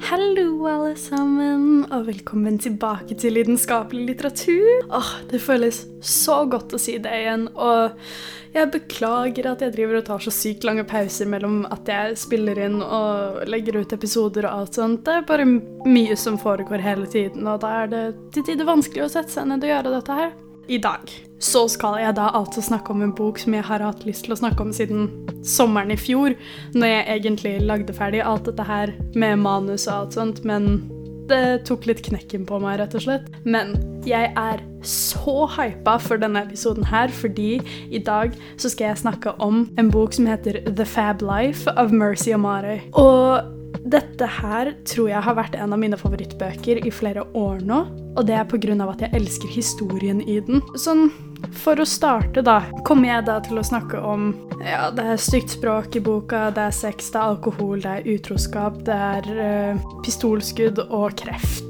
Hallo, alle sammen, og velkommen tilbake til lidenskapelig litteratur. Åh, Det føles så godt å si det igjen, og jeg beklager at jeg driver og tar så sykt lange pauser mellom at jeg spiller inn og legger ut episoder og alt sånt. Det er bare mye som foregår hele tiden, og da er det til tider vanskelig å sette seg ned og gjøre dette her. I dag så skal jeg da altså snakke om en bok som jeg har hatt lyst til å snakke om siden sommeren i fjor, når jeg egentlig lagde ferdig alt dette her med manus og alt sånt, men det tok litt knekken på meg, rett og slett. Men jeg er så hypa for denne episoden her, fordi i dag så skal jeg snakke om en bok som heter The Fab Life av Mercy Amare. Og dette her tror jeg har vært en av mine favorittbøker i flere år nå. Og det er pga. at jeg elsker historien i den. Sånn, For å starte, da, kommer jeg da til å snakke om Ja, det er stygt språk i boka, det er sex, det er alkohol, det er utroskap, det er uh, pistolskudd og kreft.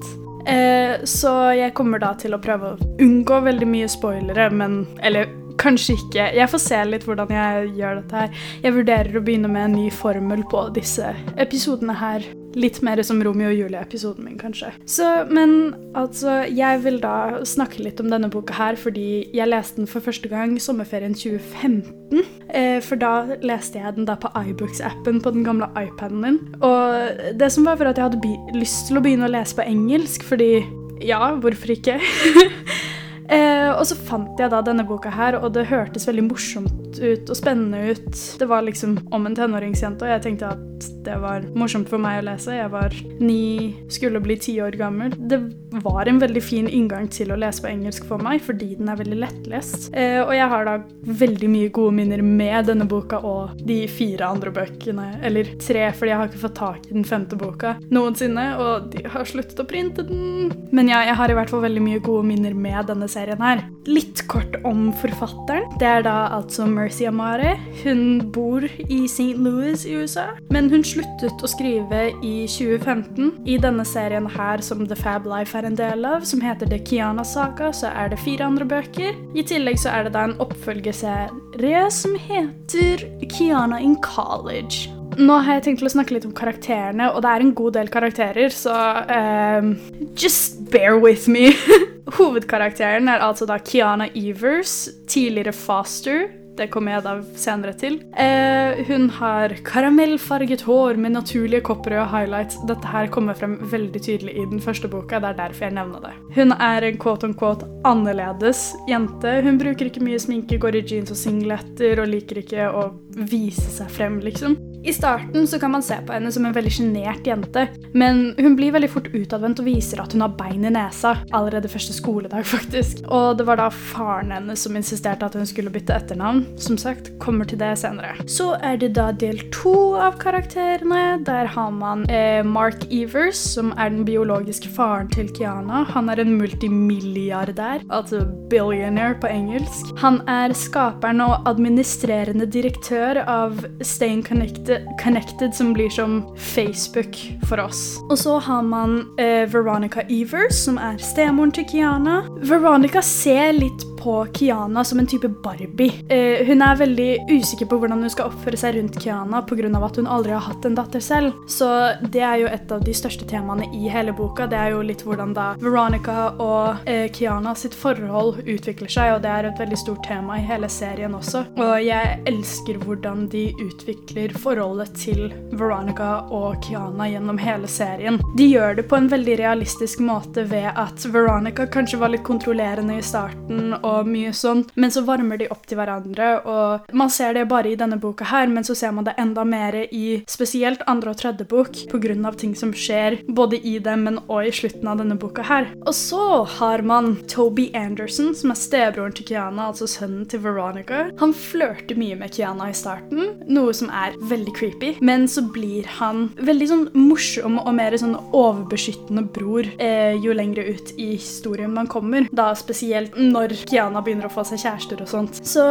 Eh, så jeg kommer da til å prøve å unngå veldig mye spoilere, men Eller kanskje ikke. Jeg får se litt hvordan jeg gjør dette her. Jeg vurderer å begynne med en ny formel på disse episodene her. Litt mer som Romeo og Julie-episoden min, kanskje. Så, men altså, jeg vil da snakke litt om denne boka her fordi jeg leste den for første gang sommerferien 2015. Eh, for da leste jeg den da på iBooks-appen på den gamle iPaden din. Og det som var for at jeg hadde lyst til å begynne å lese på engelsk, fordi ja, hvorfor ikke? Eh, og så fant jeg da denne boka her, og det hørtes veldig morsomt ut og spennende ut. Det var liksom om en tenåringsjente, og jeg tenkte at det var morsomt for meg å lese. Jeg var ni, skulle bli ti år gammel. Det var en veldig fin inngang til å lese på engelsk for meg, fordi den er veldig lettlest. Eh, og jeg har da veldig mye gode minner med denne boka og de fire andre bøkene. Eller tre, fordi jeg har ikke fått tak i den femte boka noensinne, og de har sluttet å printe den. Men ja, jeg har i hvert fall veldig mye gode minner med denne serien her. Litt kort om forfatteren. Det er da altså Mercy Amare. Hun bor i St. Louis i USA, men hun sluttet å skrive i 2015. I denne serien her som The Fab Life er en del av, som heter The Kiana Saga, så er det fire andre bøker. I tillegg så er det da en oppfølgeserie som heter Kiana in College. Nå har jeg tenkt å snakke litt om karakterene, og det er en god del karakterer, så um, just bear with me. Hovedkarakteren er altså da Kiana Evers, tidligere Foster. Det kommer jeg da senere til. Eh, hun har karamellfarget hår med naturlige kopprøde highlights. Dette her kommer frem veldig tydelig i den første boka. Det er derfor jeg nevner det. Hun er en quote on quote annerledes jente. Hun bruker ikke mye sminke, går i jeans og singletter og liker ikke å vise seg frem, liksom. I starten så kan man se på henne som en veldig sjenert jente, men hun blir veldig fort utadvendt og viser at hun har bein i nesa. Allerede første skoledag, faktisk. Og det var da faren hennes som insisterte at hun skulle bytte etternavn. Som sagt, kommer til det senere. Så er det da del to av karakterene. Der har man eh, Mark Evers, som er den biologiske faren til Kiana. Han er en multimilliardær, altså billionaire på engelsk. Han er skaperen og administrerende direktør av Staying Connected Connected, som blir som Facebook for oss. Og så har man eh, Veronica Evers, som er stemoren til Kiana. Veronica ser litt på Kiana som en type Barbie. Eh, hun er veldig usikker på hvordan hun skal oppføre seg rundt Kiana pga. at hun aldri har hatt en datter selv. Så det er jo et av de største temaene i hele boka. Det er jo litt hvordan da Veronica og eh, Kiana sitt forhold utvikler seg, og det er et veldig stort tema i hele serien også. Og jeg elsker hvordan de utvikler forholdet til Veronica og Kiana gjennom hele serien. De gjør det på en veldig realistisk måte ved at Veronica kanskje var litt kontrollerende i starten. og og mye sånn. Men så varmer de opp til hverandre, og man ser det bare i denne boka her, men så ser man det enda mer i spesielt andre og tredje bok, av ting som skjer både i dem, men også i slutten av denne boka her. Og så har man Toby Anderson, som er stebroren til Kiana, altså sønnen til Veronica. Han flørter mye med Kiana i starten, noe som er veldig creepy, men så blir han veldig sånn morsom og mer sånn overbeskyttende bror eh, jo lenger ut i historien man kommer. Da spesielt når Kiana Rihanna begynner å få seg kjærester og sånt. Så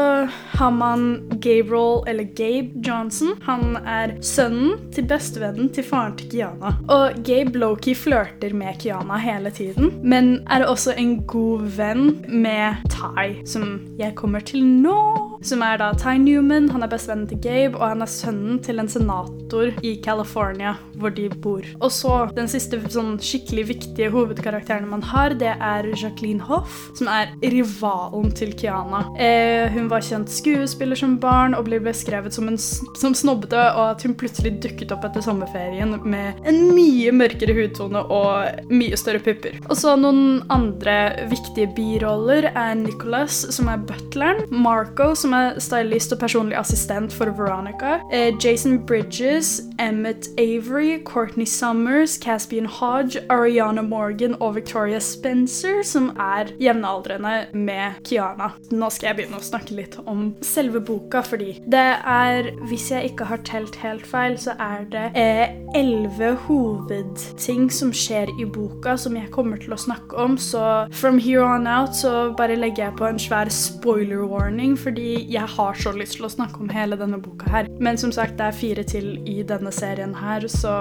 har man Gabriel, eller Gabe Johnson. Han er sønnen til bestevennen til faren til Kiana. Og Gabe Loki flørter med Kiana hele tiden, men er også en god venn med Ty, som jeg kommer til nå. Som er da Ty Newman. Han er bestevennen til Gabe, og han er sønnen til en senator i California, hvor de bor. Og så den siste sånn skikkelig viktige hovedkarakteren man har, det er Jacqueline Hoff, som er rivalen til Kiana. Eh, hun var kjent skuespiller som barn og ble beskrevet som, en, som snobbete, og at hun plutselig dukket opp etter sommerferien med en mye mørkere hudtone og mye større pupper. Og så noen andre viktige biroller er Nicholas, som er butleren, Marco, som er stylist og personlig assistent for Veronica, Jason Bridges, Emmett Avery, Courtney Summers, Caspian Hodge, Ariana Morgan og Victoria Spencer, som er jevnaldrende med Kiana. Nå skal jeg begynne å snakke litt om selve boka, fordi det er, hvis jeg ikke har telt helt feil, så er det eh, elleve eh, hovedting som skjer i boka som jeg kommer til å snakke om, så from here on out så bare legger jeg på en svær spoiler warning, fordi jeg har så lyst til å snakke om hele denne boka her. Men som sagt, det er fire til i denne serien her, så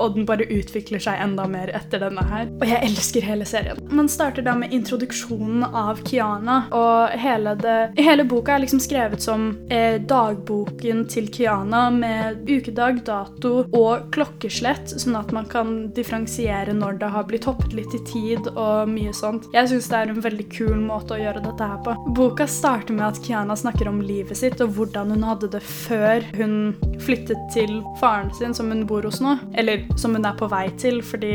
Og den bare utvikler seg enda mer etter denne her. Og jeg elsker hele serien. Man starter da med introduksjonen av Kiana, og hele, det, hele boka er liksom skrevet som eh, dagboken til Kiana med ukedag, dato og klokkeslett, sånn at man kan differensiere når det har blitt hoppet litt i tid og mye sånt. Jeg syns det er en veldig kul måte å gjøre dette her på. Boka starter med at Kiana snakker om livet sitt og hvordan hun hadde det før hun flyttet til faren sin, som hun bor hos nå. Eller som hun er på vei til, fordi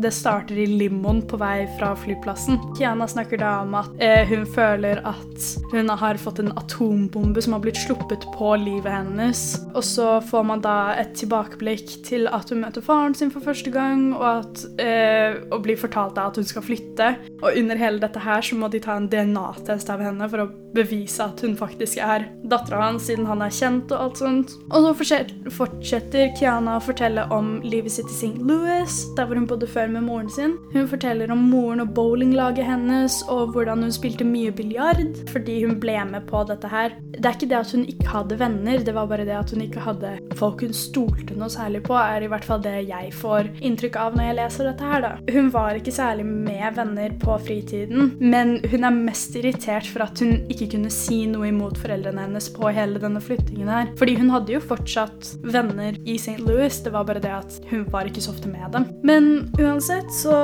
det starter i limoen på vei fra flyplassen. Kiana snakker da om at eh, hun føler at hun har fått en atombombe som har blitt sluppet på livet hennes. Og så får man da et tilbakeblikk til at hun møter faren sin for første gang, og, at, eh, og blir fortalt da at hun skal flytte. Og under hele dette her så må de ta en DNA-test av henne for å bevise at hun faktisk er dattera hans, siden han er kjent og alt sånt. Og så fortsetter Kiana å fortelle om livet sitt i St. Louis, der hvor hun bodde før med moren sin. Hun forteller om moren og bowlinglaget hennes, og hvordan hun spilte mye biljard fordi hun ble med på dette her. Det er ikke det at hun ikke hadde venner, det var bare det at hun ikke hadde folk hun stolte noe særlig på, er i hvert fall det jeg får inntrykk av når jeg leser dette her, da. Hun var ikke særlig med venner på fritiden, men hun er mest irritert for at hun ikke kunne si noe imot foreldrene hennes på hele denne flyttingen her. Fordi hun hadde jo fortsatt venner i St. Louis, det var bare det at hun var ikke så ofte med dem. Men uansett så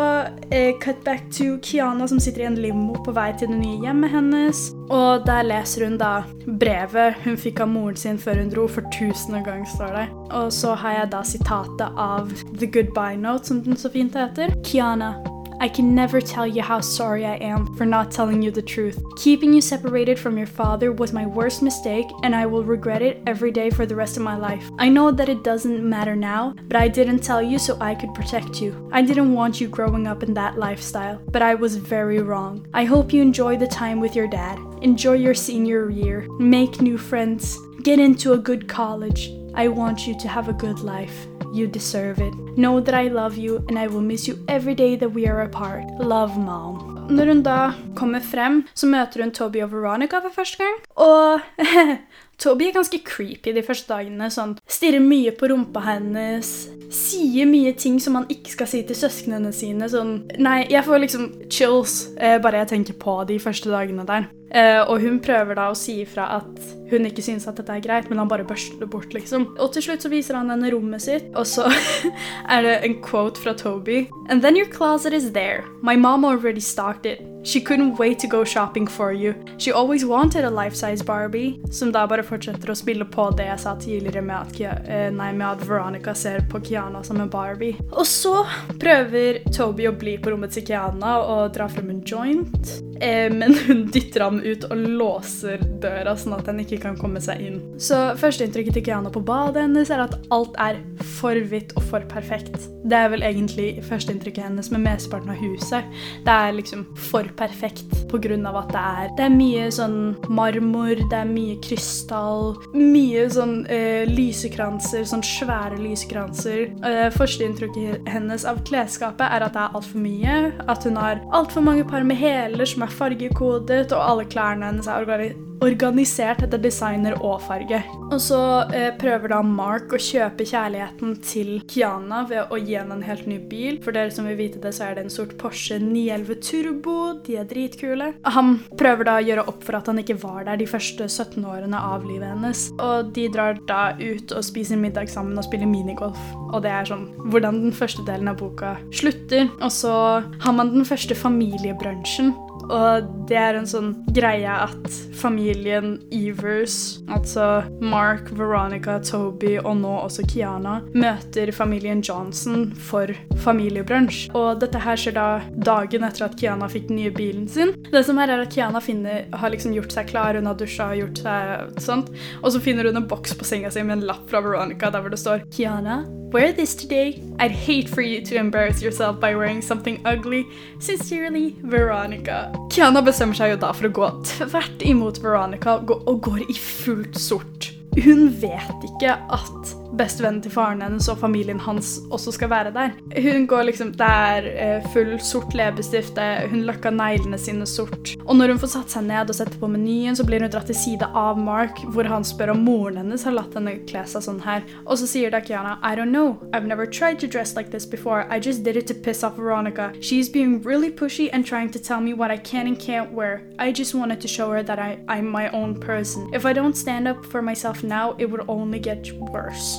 eh, cut back to Kiana som sitter i en limo på vei til det nye hjemmet hennes. Og der leser hun da brevet hun fikk av moren sin før hun dro, for tusende gang, står det. Og så har jeg da sitatet av The Goodbye Note, som den så fint heter. Kiana, I can never tell you how sorry I am for not telling you the truth. Keeping you separated from your father was my worst mistake, and I will regret it every day for the rest of my life. I know that it doesn't matter now, but I didn't tell you so I could protect you. I didn't want you growing up in that lifestyle, but I was very wrong. I hope you enjoy the time with your dad. Enjoy your senior year. Make new friends. Get into a good college. I want you to have a good life. You deserve it. Know that I love you, and I will miss you every day that we are apart. Love, mom. Når hun da kommer frem, så møter hun Toby og Veronica for første gang. Og Toby er ganske creepy de første dagene. sånn, Stirrer mye på rumpa hennes. Sier mye ting som han ikke skal si til søsknene sine. sånn, Nei, jeg får liksom chills eh, bare jeg tenker på de første dagene der. Eh, og hun prøver da å si ifra at hun ikke syns at dette er greit, men han bare børster det bort, liksom. Og til slutt så viser han henne rommet sitt, og så er det en quote fra Toby. And then your closet is there. My mom already stocked it. She couldn't wait to go shopping for you. She always wanted a life-size Barbie. Som da bare fortsetter å spille på det jeg sa tidligere med at, eh, nei, med at Veronica ser på Kiana som en Barbie. Og så prøver Toby å bli på rommet til Kiana og dra frem en joint. Eh, men hun dytter ham ut og låser døra, sånn at han ikke kan komme seg inn. Så førsteinntrykket til Kiana på badet hennes er at alt er for hvitt og for perfekt. Det er vel egentlig førsteinntrykket hennes med mesteparten av huset. Det er liksom for perfekt pga. at det er Det er mye sånn marmor, det er mye krystall, mye sånn øh, lysekranser, sånn svære lysekranser. Uh, Førsteinntrykket hennes av klesskapet er at det er altfor mye. At hun har altfor mange par med hæler som er fargekodet, og alle klærne hennes er organisert etter designer og farge. Og så eh, prøver da Mark å kjøpe kjærligheten til Kiana ved å gi henne en helt ny bil. For dere som vil vite det, så er det en sort Porsche 911 Turbo. De er dritkule. Han prøver da å gjøre opp for at han ikke var der de første 17 årene av livet hennes. Og de drar da ut og spiser middag sammen og spiller minigolf. Og det er sånn hvordan den første delen av boka slutter. Og så har man den første familiebrunsjen og det er en sånn greie at familien Evers, altså Mark, Veronica, Toby og nå også Kiana, møter familien Johnson for familiebrunsj. Og dette her skjer da dagen etter at Kiana fikk den nye bilen sin. Det som her er at Kiana finner, har liksom gjort seg klar, hun har dusja og gjort seg sånt, og så finner hun en boks på senga si med en lapp fra Veronica der hvor det står Kiana Wear this today. I'd hate for you to embarrass yourself by wearing something ugly. Sincerely, Veronica. Kiana bestemmer seg jo da for å gå tvert imot Veronica og går i fullt sort. Hun vet ikke at bestevennen til faren hennes og familien hans også skal være der. Hun går liksom Det er eh, full sort leppestift, hun løkka neglene sine sort. Og når hun får satt seg ned og setter på menyen, så blir hun dratt til side av Mark, hvor han spør om moren hennes har latt henne kle seg sånn her. Og så sier da Kiana I don't know. I've never tried to dress like this before. I just did it to piss off Veronica. She's being really pushy and trying to tell me what I can and can't wear. I just wanted to show her that I, I'm my own person. If I don't stand up for myself now, it would only get worse.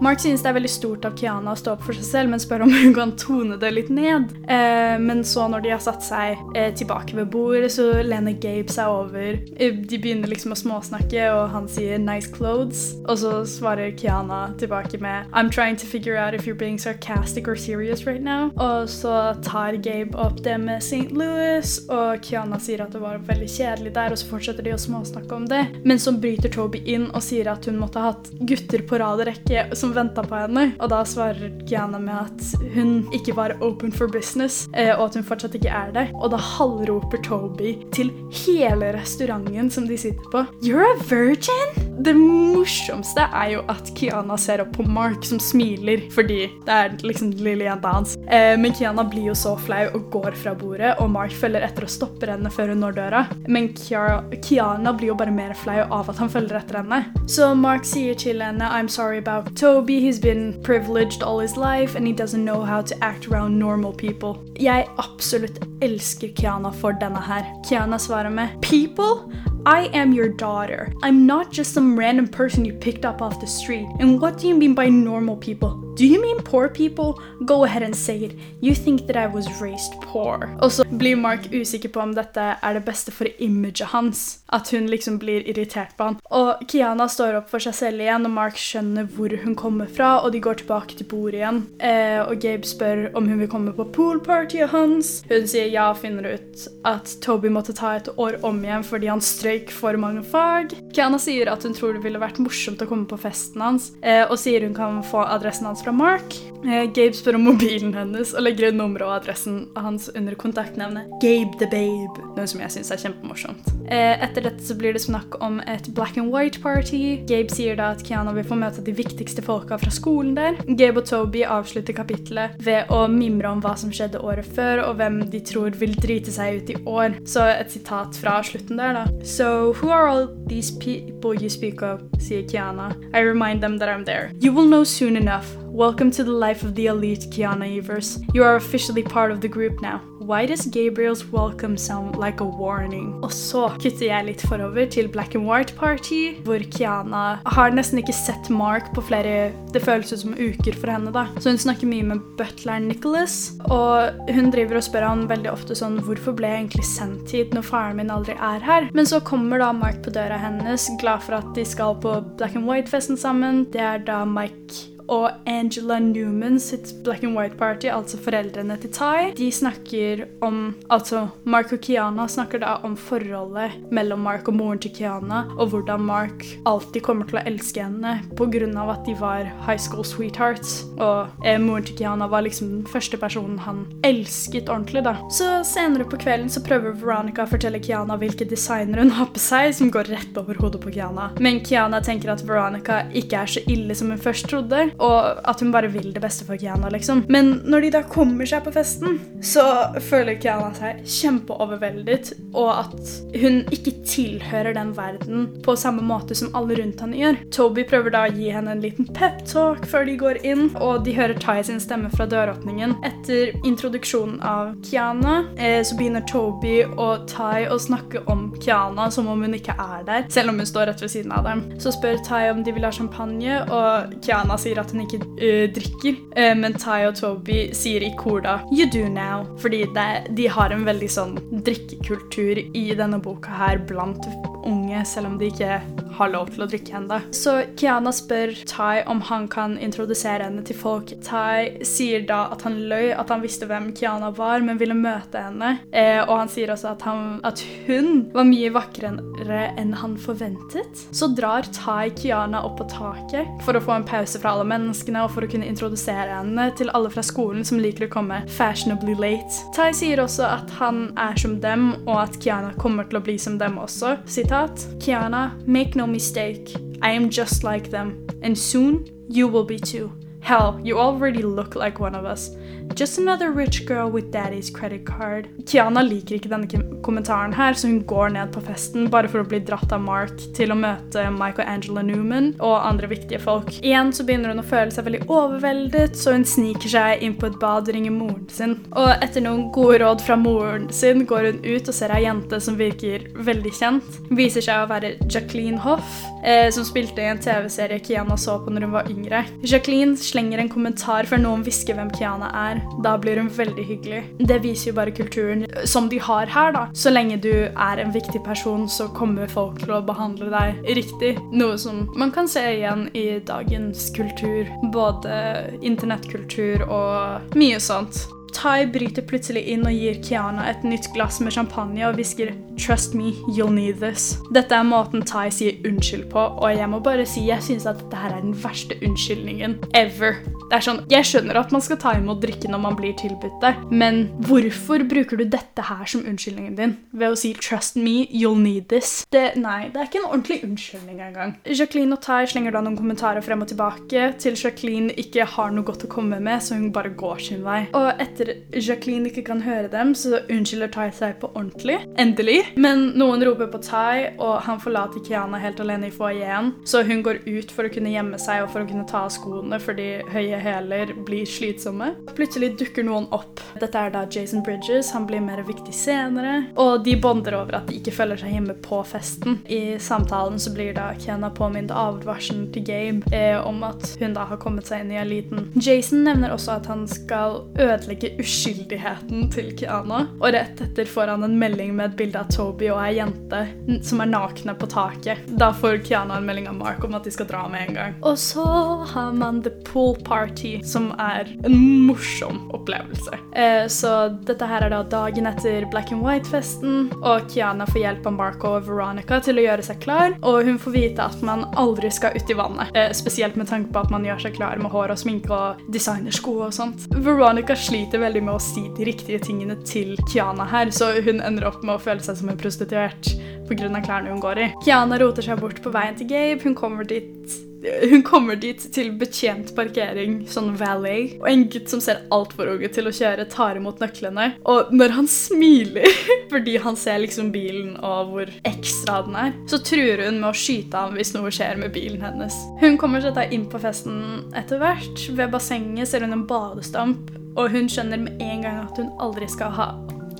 Mark synes det er veldig stort av Kiana å stå opp for seg selv, men spør om hun kan tone det litt ned. Eh, men så, når de har satt seg eh, tilbake ved bordet, så lener Gabe seg over. Eh, de begynner liksom å småsnakke, og han sier 'nice clothes'. Og så svarer Kiana tilbake med 'I'm trying to figure out if you're being sarcastic or serious right now'. Og så tar Gabe opp det med St. Louis, og Kiana sier at det var veldig kjedelig der, og så fortsetter de å småsnakke om det. Men så bryter Toby inn og sier at hun måtte ha hatt gutter på rad og rekke som venta på henne. Og da svarer Gianna med at hun ikke var open for business, eh, og at hun fortsatt ikke er det. Og da halvroper Toby til hele restauranten som de sitter på, You're a virgin? Det morsomste er jo at Kiana ser opp på Mark, som smiler fordi det er liksom lille jenta hans. Eh, men Kiana blir jo så flau og går fra bordet, og Mark følger etter og stopper henne før hun når døra. Men Kiana blir jo bare mer flau av at han følger etter henne. Så Mark sier til henne I'm sorry about Toby, he's been privileged all his life and he doesn't know how to act around normal people. Jeg absolutt elsker Kiana for denne her. Kiana svarer med People? I am your daughter. I'm not just some random person you picked up off the street. And what do you mean by normal people? Do you mean poor people? Go ahead and say it. You think that I was raised poor. Og så blir Mark usikker på om dette er det beste for imaget hans. At hun liksom blir irritert på han. Og Kiana står opp for seg selv igjen, og Mark skjønner hvor hun kommer fra, og de går tilbake til bordet igjen. Eh, og Gabe spør om hun vil komme på poolpartyet hans. Hun sier ja og finner ut at Toby måtte ta et år om igjen fordi han strøyk for mange fag. Kiana sier at hun tror det ville vært morsomt å komme på festen hans, eh, og sier hun kan få adressen hans fra Mark. Eh, Gabe spør om mobilen hennes og legger inn nummeret og adressen hans under kontaktnevnet Gabe the Babe, noe som jeg syns er kjempemorsomt. Eh, etter dette så blir det snakk om et black and white party. Gabe sier da at Kiana vil få møte de viktigste folka fra skolen der. Gabe og Toby avslutter kapittelet ved å mimre om hva som skjedde året før, og hvem de tror vil drite seg ut i år. Så et sitat fra slutten der, da. So who are all these people you speak of? sier Kiana. I remind them that I'm there. You will know soon enough. Welcome to the life of the elite, Kiana Evers. You are officially part of the group now. Why does Gabriel's welcome sound like a warning? Og så kutter jeg litt forover til Black and White Party, hvor Kiana har nesten ikke sett Mark på flere Det føles ut som uker for henne, da. Så hun snakker mye med butleren Nicholas, og hun driver og spør han veldig ofte sånn Hvorfor ble jeg egentlig sendt hit når faren min aldri er her? Men så kommer da Mark på døra hennes, glad for at de skal på Black and White-festen sammen. Det er da Mike og Angela Newman sitt Black and White Party, altså foreldrene til Ty, de snakker om Altså, Mark og Kiana snakker da om forholdet mellom Mark og moren til Kiana, og hvordan Mark alltid kommer til å elske henne pga. at de var high school sweethearts. Og eh, moren til Kiana var liksom den første personen han elsket ordentlig, da. Så senere på kvelden så prøver Veronica å fortelle Kiana hvilke designer hun har på seg, som går rett over hodet på Kiana. Men Kiana tenker at Veronica ikke er så ille som hun først trodde, og at hun bare vil det beste for Kiana, liksom. Men når de da kommer seg på festen, så føler Kiana seg kjempeoverveldet, og at hun ikke tilhører den verden på samme måte som alle rundt henne gjør. Toby prøver da å gi henne en liten peptalk før de går inn, og de hører Tai sin stemme fra døråpningen. Etter introduksjonen av Kiana eh, så begynner Toby og Tai å snakke om Kiana som om hun ikke er der, selv om hun står rett ved siden av dem. Så spør Tai om de vil ha champagne, og Kiana sier at hun ikke uh, drikker. Uh, men Tai og Toby sier i kor da 'You do now', fordi det, de har en veldig sånn drikkekultur i denne boka her blant unge, selv om de ikke har lov til å drikke ennå. Så Kiana spør Tai om han kan introdusere henne til folk. Tai sier da at han løy, at han visste hvem Kiana var, men ville møte henne. Eh, og han sier også at, han, at hun var mye vakrere enn han forventet. Så drar Tai Kiana opp på taket for å få en pause fra alle menneskene og for å kunne introdusere henne til alle fra skolen som liker å komme fashionably late. Tai sier også at han er som dem, og at Kiana kommer til å bli som dem også. Sitat Kiana, make no mistake, I am just like them, and soon you will be too. Hell, you already look like one of us. Just another rich girl with daddy's credit card. Kiana liker ikke denne kommentaren her, så hun går ned på festen bare for å bli dratt av Mark til å møte Michael Angela Newman og andre viktige folk. Igjen så begynner hun å føle seg veldig overveldet, så hun sniker seg inn på et bad og ringer moren sin. Og etter noen gode råd fra moren sin går hun ut og ser ei jente som virker veldig kjent. Viser seg å være Jacqueline Hoff, eh, som spilte i en TV-serie Kiana så på når hun var yngre. Jacqueline slenger en kommentar før noen hvisker hvem Kiana er. Da blir hun veldig hyggelig. Det viser jo bare kulturen som de har her, da. Så lenge du er en viktig person, så kommer folk til å behandle deg riktig. Noe som man kan se igjen i dagens kultur. Både internettkultur og mye sånt. Tai bryter plutselig inn og gir Kiana et nytt glass med champagne og hvisker 'Trust me, you'll need this'. Dette er måten Tai sier unnskyld på, og jeg må bare si jeg synes at dette her er den verste unnskyldningen ever. Det er sånn, Jeg skjønner at man skal ta imot drikke når man blir tilbudt det, men hvorfor bruker du dette her som unnskyldningen din? Ved å si 'trust me, you'll need this'? Det, nei, det er ikke en ordentlig unnskyldning engang. Jacqueline og Tai slenger da noen kommentarer frem og tilbake, til Jacqueline ikke har noe godt å komme med, så hun bare går sin vei. Og etter Jacqueline ikke kan høre dem, så unnskylder Tai seg på ordentlig. Endelig. Men noen roper på Tai, og han forlater Kiana helt alene i foajeen, så hun går ut for å kunne gjemme seg og for å kunne ta av skoene fordi høye hæler blir slitsomme. Plutselig dukker noen opp. Dette er da Jason Bridges, han blir mer viktig senere, og de bonder over at de ikke følger seg hjemme på festen. I samtalen så blir da Kiana påminnet advarselen til Gabe eh, om at hun da har kommet seg inn i eliten. Jason nevner også at han skal ødelegge uskyldigheten til Kiana, og rett etter får han en melding med et bilde av Toby og ei jente som er nakne på taket. Da får Kiana en melding av Mark om at de skal dra med en gang. Og så har man The Pool Party, som er en morsom opplevelse. Eh, så dette her er da dagen etter Black and White-festen, og Kiana får hjelp av Mark og Veronica til å gjøre seg klar, og hun får vite at man aldri skal ut i vannet, eh, spesielt med tanke på at man gjør seg klar med hår og sminke og designersko og sånt. Veronica sliter veldig med å si de riktige tingene til Kiana her, så hun ender opp med å føle seg som en prostituert pga. klærne hun går i. Kiana roter seg bort på veien til Gabe. Hun kommer dit hun kommer dit til betjent parkering, sånn valet, og en gutt som ser altfor ung ut til å kjøre, tar imot nøklene. Og når han smiler fordi han ser liksom bilen og hvor ekstra den er, så truer hun med å skyte ham hvis noe skjer med bilen hennes. Hun kommer seg da inn på festen etter hvert. Ved bassenget ser hun en badestamp, og hun skjønner med en gang at hun aldri skal ha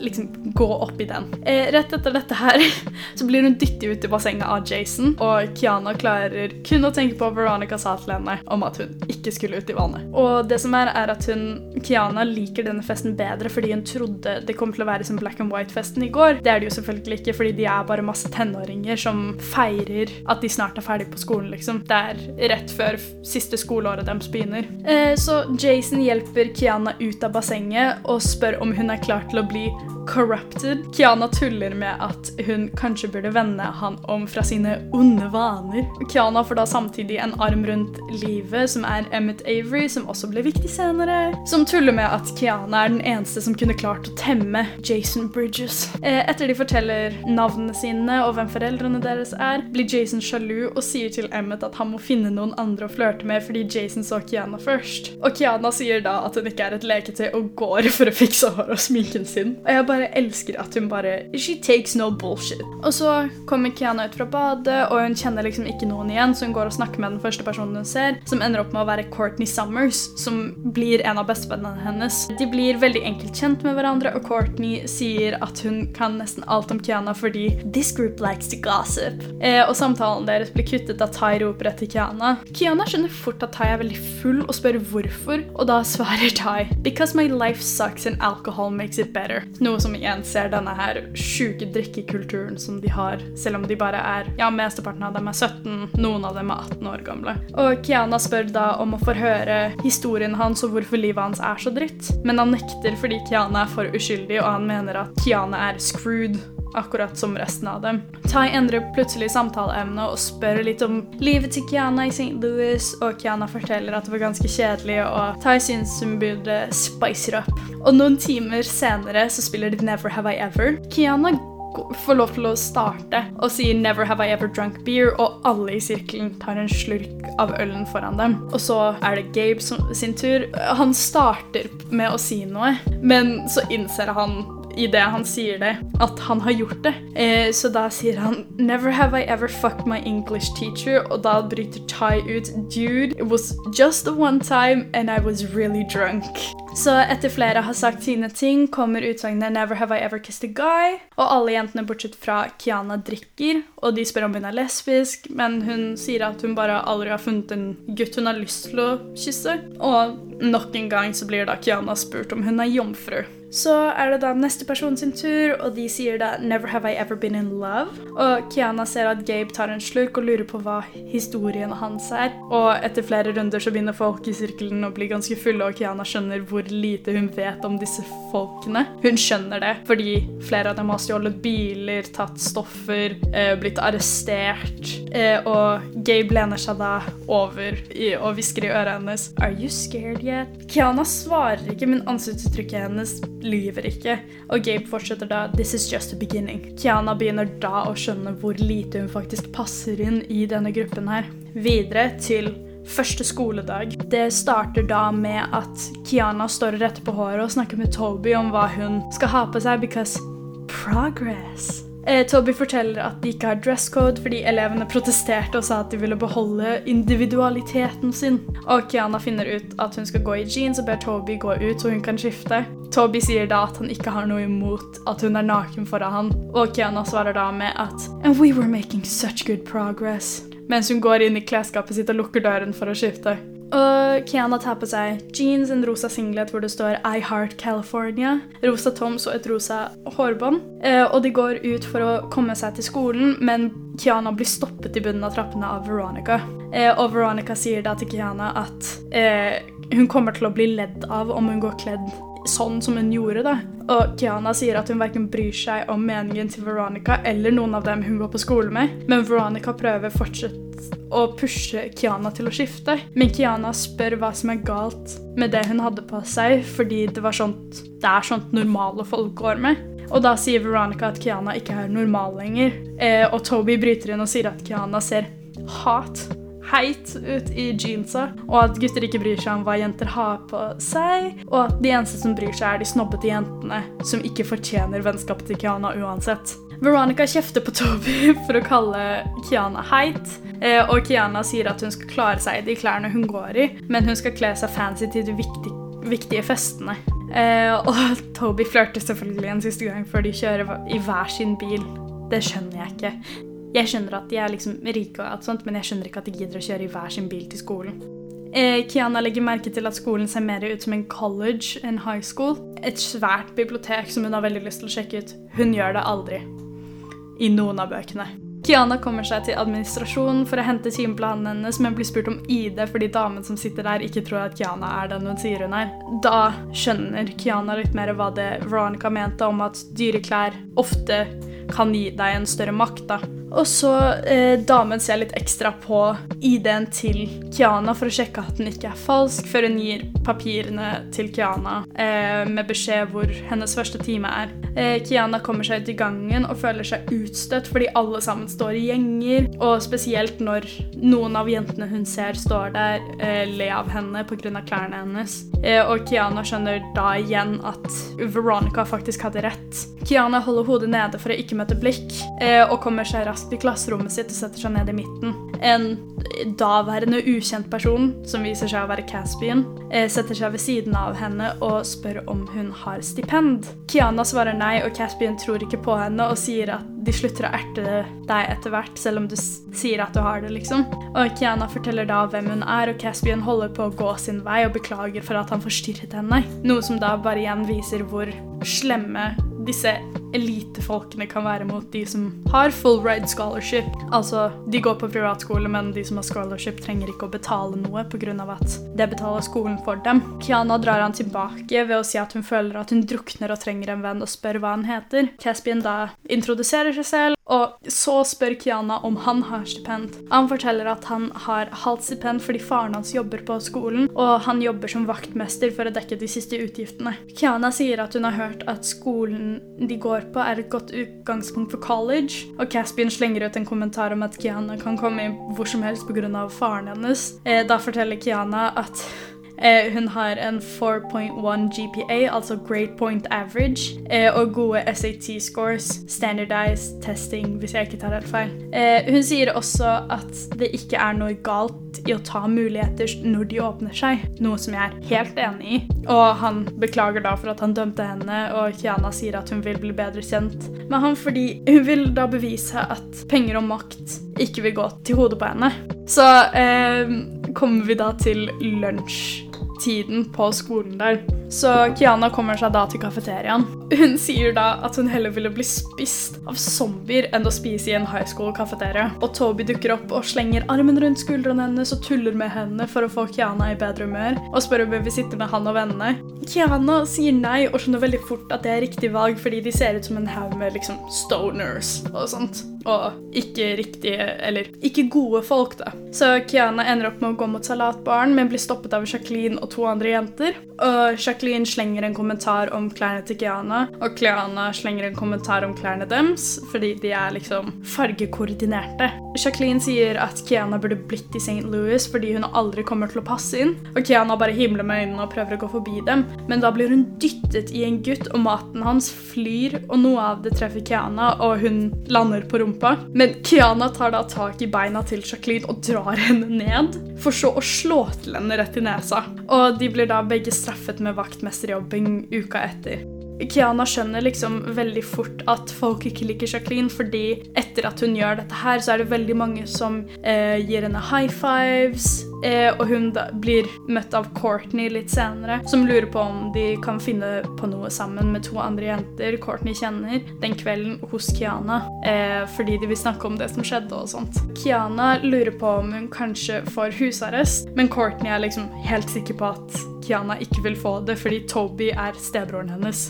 liksom gå opp i den. Eh, rett etter dette her så blir hun dyttet ut i bassenget av Jason, og Kiana klarer kun å tenke på Veronica sa til henne om at hun ikke skulle ut i vannet. Og det som er, er at hun, Kiana liker denne festen bedre fordi hun trodde det kom til å være som Black and White-festen i går. Det er det jo selvfølgelig ikke, fordi de er bare masse tenåringer som feirer at de snart er ferdig på skolen, liksom. Det er rett før siste skoleåret deres begynner. Eh, så Jason hjelper Kiana ut av bassenget og spør om hun er klar til å bli corrupted. Kiana tuller med at hun kanskje burde vende han om fra sine onde vaner. Kiana får da samtidig en arm rundt livet, som er Emmet Avery, som også ble viktig senere. Som tuller med at Kiana er den eneste som kunne klart å temme Jason Bridges. Eh, etter de forteller navnene sine og hvem foreldrene deres er, blir Jason sjalu og sier til Emmet at han må finne noen andre å flørte med fordi Jason så Kiana først. Og Kiana sier da at hun ikke er et leketøy og går for å fikse håret og sminken sin. Og jeg bare elsker at hun bare She takes no bullshit. Og så kommer Kiana ut fra badet, og hun kjenner liksom ikke noen igjen, så hun går og snakker med den første personen hun ser, som ender opp med å være Courtney Summers, som blir en av bestevennene hennes. De blir veldig enkelt kjent med hverandre, og Courtney sier at hun kan nesten alt om Kiana fordi This group likes to gossip. Eh, og samtalen deres blir kuttet da Tai roper etter Kiana. Kiana skjønner fort at Tai er veldig full og spør hvorfor, og da svarer Tai Because my life sucks and alcohol makes it better. Noe som igjen ser denne her sjuke drikkekulturen som de har, selv om de bare er Ja, mesteparten av dem er 17, noen av dem er 18 år gamle. Og Kiana spør da om å få høre historien hans og hvorfor livet hans er så dritt, men han nekter fordi Kiana er for uskyldig, og han mener at Kiana er screwed akkurat som resten av dem. Tai endrer plutselig samtaleemne og spør litt om livet til Kiana i St. Louis, og Kiana forteller at det var ganske kjedelig, og Tai syns hun burde spice it up. Og noen timer senere så spiller de Never Have I Ever. Kiana får lov til å starte og sier 'Never have I ever drunk beer', og alle i sirkelen tar en slurk av ølen foran dem. Og så er det Gabe sin tur. Han starter med å si noe, men så innser han idet han sier det, at han har gjort det. Eh, så da sier han 'Never have I ever fucked my English teacher', og da bryter Ty ut 'Dude, it was just the one time, and I was really drunk'. Så etter flere har sagt sine ting, kommer utsagnet 'Never have I ever kissed a guy'. Og alle jentene bortsett fra Kiana drikker, og de spør om hun er lesbisk, men hun sier at hun bare aldri har funnet en gutt hun har lyst til å kysse. Og nok en gang så blir da Kiana spurt om hun er jomfru. Så er det da neste person sin tur, og de sier da 'Never have I ever been in love'. Og Kiana ser at Gabe tar en slurk og lurer på hva historien hans er. Og etter flere runder så begynner folk i sirkelen å bli ganske fulle, og Kiana skjønner hvor lite hun vet om disse folkene. Hun skjønner det fordi flere av dem har stjålet biler, tatt stoffer, eh, blitt arrestert. Eh, og Gabe lener seg da over og hvisker i øret hennes 'Are you scared yet?' Kiana svarer ikke, men ansiktsuttrykket hennes lyver ikke. Og Gabe fortsetter da 'This is just the beginning'. Kiana begynner da å skjønne hvor lite hun faktisk passer inn i denne gruppen her. Videre til første skoledag. Det starter da med at Kiana står og retter på håret og snakker med Toby om hva hun skal ha på seg, because progress. Eh, Toby forteller at de ikke har dress code fordi elevene protesterte og sa at de ville beholde individualiteten sin. Og Kiana finner ut at hun skal gå i jeans og ber Toby gå ut så hun kan skifte. Toby sier da at han ikke har noe imot at hun er naken foran han, og Kiana svarer da med at And we were making such good progress. Mens hun går inn i klesskapet sitt og lukker døren for å skifte. Og Kiana tar på seg jeans, en rosa singlet hvor det står I Heart California, rosa toms og et rosa hårbånd. Eh, og de går ut for å komme seg til skolen, men Kiana blir stoppet i bunnen av trappene av Veronica. Eh, og Veronica sier da til Kiana at eh, hun kommer til å bli ledd av om hun går kledd sånn som hun gjorde. da. Og Kiana sier at hun verken bryr seg om meningen til Veronica eller noen av dem hun går på skole med, men Veronica prøver fortsatt å pushe Kiana til å skifte. Men Kiana spør hva som er galt med det hun hadde på seg, fordi det, var sånt, det er sånt normale folk går med. Og da sier Veronica at Kiana ikke er normal lenger. Eh, og Toby bryter inn og sier at Kiana ser hat heit ut i jeansa, og at gutter ikke bryr seg om hva jenter har på seg, og at de eneste som bryr seg, er de snobbete jentene som ikke fortjener vennskapet til Kiana uansett. Veronica kjefter på Toby for å kalle Kiana heit, eh, og Kiana sier at hun skal klare seg i de klærne hun går i, men hun skal kle seg fancy til de viktige, viktige festene. Eh, og Toby flørter selvfølgelig en siste gang før de kjører i hver sin bil. Det skjønner jeg ikke. Jeg skjønner at de er liksom rike, og alt sånt, men jeg skjønner ikke at de gidder å kjøre i hver sin bil til skolen. Eh, Kiana legger merke til at skolen ser mer ut som en college enn high school. Et svært bibliotek som hun har veldig lyst til å sjekke ut. Hun gjør det aldri. I noen av bøkene. Kiana kommer seg til administrasjonen for å hente timeplanen hennes, men blir spurt om ID fordi damen som sitter der, ikke tror at Kiana er den hun sier hun er. Da skjønner Kiana litt mer hva det Veronica mente om at dyre klær ofte kan gi deg en større makt. da. Og så eh, damen ser litt ekstra på ID-en til Kiana for å sjekke at den ikke er falsk, før hun gir papirene til Kiana eh, med beskjed hvor hennes første time er. Eh, Kiana kommer seg ut i gangen og føler seg utstøtt fordi alle sammen står i gjenger, og spesielt når noen av jentene hun ser står der, eh, le av henne pga. klærne hennes. Eh, og Kiana skjønner da igjen at Veronica faktisk hadde rett. Kiana holder hodet nede for å ikke møte blikk, eh, og kommer seg raskt i klasserommet sitt og setter seg ned i midten. En daværende ukjent person, som viser seg å være Caspian, eh, setter seg ved siden av henne og spør om hun har stipend. Kiana svarer nei, og Caspian tror ikke på henne og sier at de slutter å erte deg etter hvert, selv om du sier at du har det, liksom. Og Kiana forteller da hvem hun er, og Caspian holder på å gå sin vei og beklager for at han forstyrret henne. Noe som da bare igjen viser hvor slemme disse elitefolkene kan være mot de som har full ride scholarship. Altså, de går på privatskole, men de som har scholarship, trenger ikke å betale noe pga. at det betaler skolen for dem. Kiana drar han tilbake ved å si at hun føler at hun drukner og trenger en venn, og spør hva han heter. Caspian da introduserer seg selv, og så spør Kiana om han har stipend. Han forteller at han har halvt stipend fordi faren hans jobber på skolen, og han jobber som vaktmester for å dekke de siste utgiftene. Kiana sier at hun har hørt at skolen de går på, er et godt utgangspunkt for college, og Caspian slenger ut en kommentar om at Kiana kan komme inn hvor som helst pga. faren hennes. Eh, da forteller Kiana at Eh, hun har en 4.1 GPA, altså Great Point Average, eh, og gode SAT scores, standardized testing, hvis jeg ikke tar helt feil. Eh, hun sier også at det ikke er noe galt i å ta muligheter når de åpner seg, noe som jeg er helt enig i. Og han beklager da for at han dømte henne, og Kiana sier at hun vil bli bedre kjent med ham fordi hun vil da bevise at penger og makt ikke vil gå til hodet på henne. Så eh, kommer vi da til lunsj tiden på skolen der. Så Kiana kommer seg da til kafeteriaen. Hun sier da at hun heller ville bli spist av zombier enn å spise i en high school-kafeteria. Og Toby dukker opp og slenger armen rundt skuldrene hennes og tuller med henne for å få Kiana i bedre humør, og spør om hun vil sitte med han og vennene. Kiana sier nei og skjønner veldig fort at det er riktig valg, fordi de ser ut som en haug med liksom stoners og sånt. Og ikke riktige, eller ikke gode folk, da. Så Kiana ender opp med å gå mot salatbaren, men blir stoppet av Jacqueline og to andre jenter. Og Jacqueline slenger en kommentar om klærne til Kiana, og Kiana slenger en kommentar om klærne deres, fordi de er liksom fargekoordinerte. Jacqueline sier at Kiana burde blitt i St. Louis fordi hun aldri kommer til å passe inn, og Kiana bare himler med øynene og prøver å gå forbi dem men da blir hun dyttet i en gutt, og maten hans flyr, og noe av det treffer Kiana, og hun lander på rumpa. Men Kiana tar da tak i beina til Jacqueline og drar henne ned, for så å slå til henne rett i nesa. Og de blir da begge straffet med vaktmesterjobbing uka etter. Kiana skjønner liksom veldig fort at folk ikke liker Jacqueline, fordi etter at hun gjør dette her, så er det veldig mange som eh, gir henne high fives, og hun blir møtt av Courtney litt senere, som lurer på om de kan finne på noe sammen med to andre jenter Courtney kjenner, den kvelden hos Kiana, eh, fordi de vil snakke om det som skjedde og sånt. Kiana lurer på om hun kanskje får husarrest, men Courtney er liksom helt sikker på at Kiana ikke vil få det fordi Toby er stebroren hennes.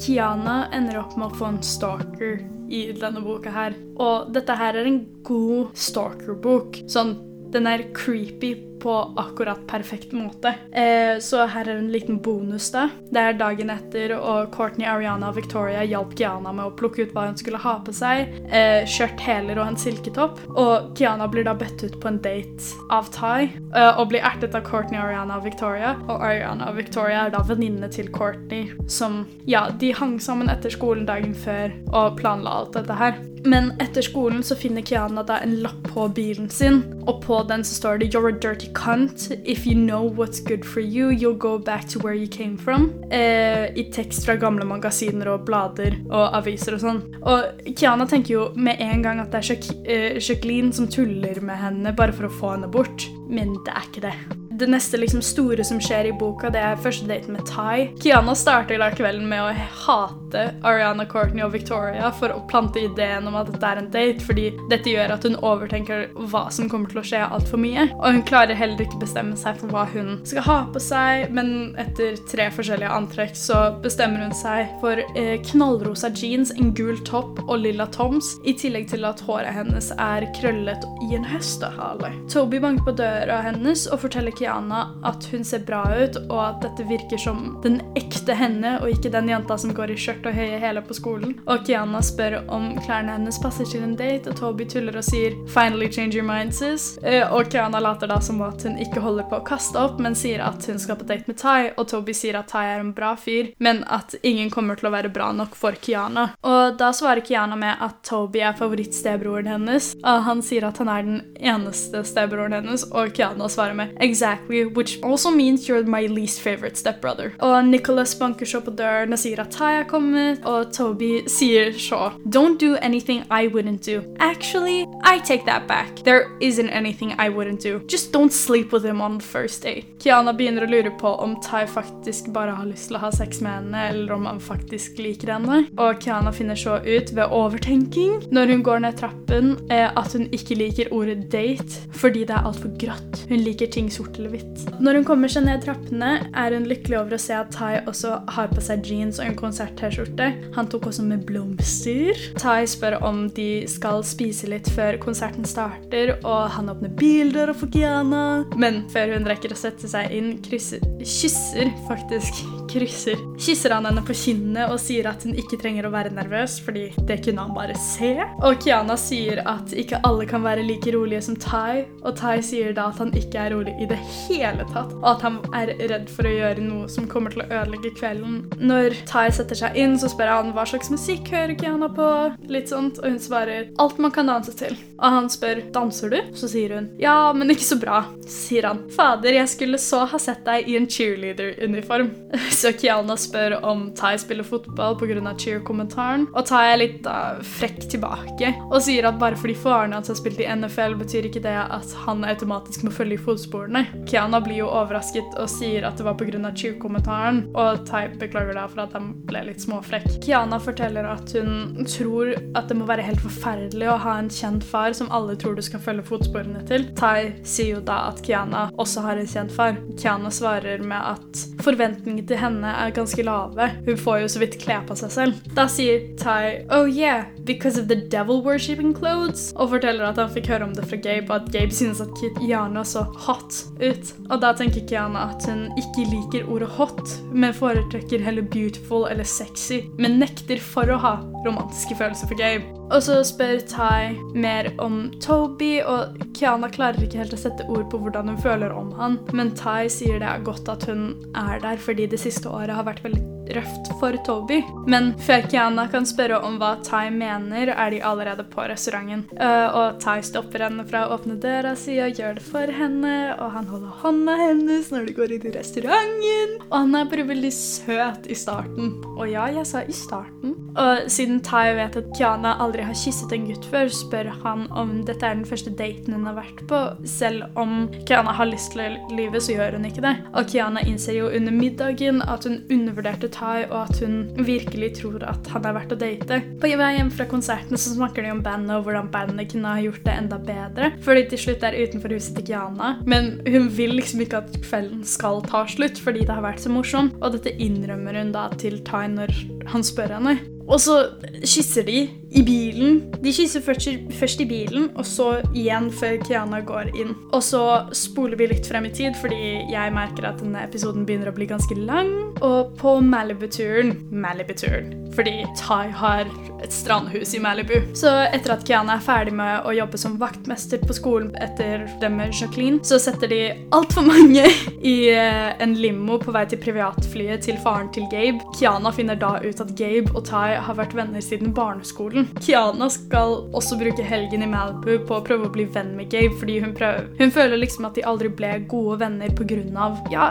Kiana ender opp med å få en stalker i denne boka her. Og dette her er en god stalker-bok. Sånn, den er creepy på akkurat perfekt måte. Eh, så her er en liten bonus, da. Det er dagen etter, og Courtney, Ariana og Victoria hjalp Kiana med å plukke ut hva hun skulle ha på seg. Eh, skjørt, hæler og en silketopp. Og Kiana blir da bedt ut på en date av Ty, eh, og blir ertet av Courtney, Ariana og Victoria. Og Ariana og Victoria er da venninnene til Courtney, som Ja, de hang sammen etter skolen dagen før og planla alt dette her. Men etter skolen så finner Kiana da en lapp på bilen sin, og på den så står det 'You're a dirty cunt. If you know what's good for you, you'll go back to where you came from'. Eh, I tekst fra gamle magasiner og blader og aviser og sånn. Og Kiana tenker jo med en gang at det er eh, Jacqueline som tuller med henne bare for å få henne bort, men det er ikke det. Det neste liksom store som skjer i boka, det er første date med Ty. Kiana starter da kvelden med å hate Ariana Courtney og Victoria for å plante ideen om at dette er en date, fordi dette gjør at hun overtenker hva som kommer til å skje altfor mye. Og hun klarer heller ikke bestemme seg for hva hun skal ha på seg, men etter tre forskjellige antrekk så bestemmer hun seg for eh, knallrosa jeans, en gul topp og lilla toms, i tillegg til at håret hennes er krøllet i en høstehale. Toby banker på døra hennes og forteller Kiana at hun ser bra ut, og at dette virker som den ekte henne, og ikke den jenta som går i skjørt og høye hæler på skolen. Og Kiana spør om klærne hennes passer til en date, og Toby tuller og sier 'finally change your mind, sis'. Eh, og Kiana later da som at hun ikke holder på å kaste opp, men sier at hun skal på date med Ty, og Toby sier at Ty er en bra fyr, men at ingen kommer til å være bra nok for Kiana. Og da svarer Kiana med at Toby er favorittstebroren hennes, og han sier at han er den eneste stebroren hennes, og Kiana svarer med 'exactly', which also means you're my least favorite stepbrother. Og Nicholas banker så på døren og sier at Ty er kommet, og Toby sier så 'don't do anything I wouldn't do'. Actually, I take that back. There isn't anything I wouldn't do. Just don't sleep with him on the first date. Kiana begynner å lure på om Ty faktisk bare har lyst til å ha sex med henne, eller om han faktisk liker henne. Og Kiana finner så ut ved overtenking når hun går ned trappen eh, at hun ikke liker ordet date fordi det er altfor grått. Hun liker ting sort eller hvitt. Når hun kommer seg ned trappene, er hun lykkelig over å se at Ty også har på seg jeans og en konsert-T-skjorte. Han tok også med blomster. Ty spør om de skal spise litt før konserten starter, og han åpner bildøra for Kiana. Men før hun rekker å sette seg inn, krysser, kysser faktisk krysser. Kysser han henne på kinnet og sier at hun ikke trenger å være nervøs, fordi det kunne han bare se. Og Kiana sier at ikke alle kan være like rolige som Tai, og Tai sier da at han ikke er rolig i det hele tatt, og at han er redd for å gjøre noe som kommer til å ødelegge kvelden. Når Tai setter seg inn, så spør han hva slags musikk hører Kiana på, litt sånt, og hun svarer alt man kan danse til. Og han spør danser du? Så sier hun ja, men ikke så bra. Sier han fader, jeg skulle så ha sett deg i en cheerleader-uniform. Så Kiana spør om Tai spiller fotball pga. cheer-kommentaren, og Tai er litt uh, frekk tilbake og sier at bare fordi faren hans har spilt i NFL, betyr ikke det at han automatisk må følge i fotsporene. Kiana blir jo overrasket og sier at det var pga. cheer-kommentaren, og Tai beklager da for at han ble litt småfrekk. Kiana forteller at hun tror at det må være helt forferdelig å ha en kjent far som alle tror du skal følge fotsporene til. Tai sier jo da at Kiana også har en kjent far. Kiana svarer med at forventningene til henne er ganske lave. Hun får jo så vidt kle på seg selv. Da sier Ty oh yeah, because of the devil worshipping clothes, og forteller at han fikk høre om det fra Gabe, og at Gabe synes at Kiana så hot ut. Og da tenker Kiana at hun ikke liker ordet hot, men foretrekker heller beautiful eller sexy, men nekter for å ha romantiske følelser for Gabe. Og så spør Ty mer om Toby, og Kiana klarer ikke helt å sette ord på hvordan hun føler om han, men Ty sier det er godt at hun er der, fordi det siste året har vært veldig røft for Toby. Men før Kiana kan spørre om hva Ty mener, er de allerede på restauranten. Uh, og Ty stopper henne fra å åpne døra si og gjør det for henne, og han holder hånda hennes når de går inn i restauranten. Og han er bare veldig søt i starten. Og ja, jeg sa i starten. Og siden Ty vet at Kiana aldri har kysset en gutt før, spør han om dette er den første daten hun har vært på. Selv om Kiana har lyst til livet, så gjør hun ikke det. Og Kiana innser jo under middagen at hun undervurderte Ty, og at hun virkelig tror at han er verdt å date. På vei hjem fra konserten så snakker de om bandet og hvordan bandet kunne ha gjort det enda bedre. Fordi til slutt er utenfor huset til Kiana. Men hun vil liksom ikke at kvelden skal ta slutt fordi det har vært så morsomt. Og dette innrømmer hun da til Ty når han spør henne. Og så kysser de i bilen. De kysser først, først, i bilen, og så igjen før Kiana går inn. Og så spoler vi litt frem i tid, fordi jeg merker at denne episoden begynner å bli ganske lang. Og på Malibu-turen Malibu-turen, fordi Ty har et strandhus i Malibu. Så etter at Kiana er ferdig med å jobbe som vaktmester på skolen etter det med Jacqueline, så setter de altfor mange i eh, en limo på vei til privatflyet til faren til Gabe. Kiana finner da ut at Gabe og Ty har vært venner siden barneskolen. Kiana skal også bruke helgen i Malibu på å prøve å bli venn med Gabe, fordi hun, prøver, hun føler liksom at de aldri ble gode venner pga. Ja,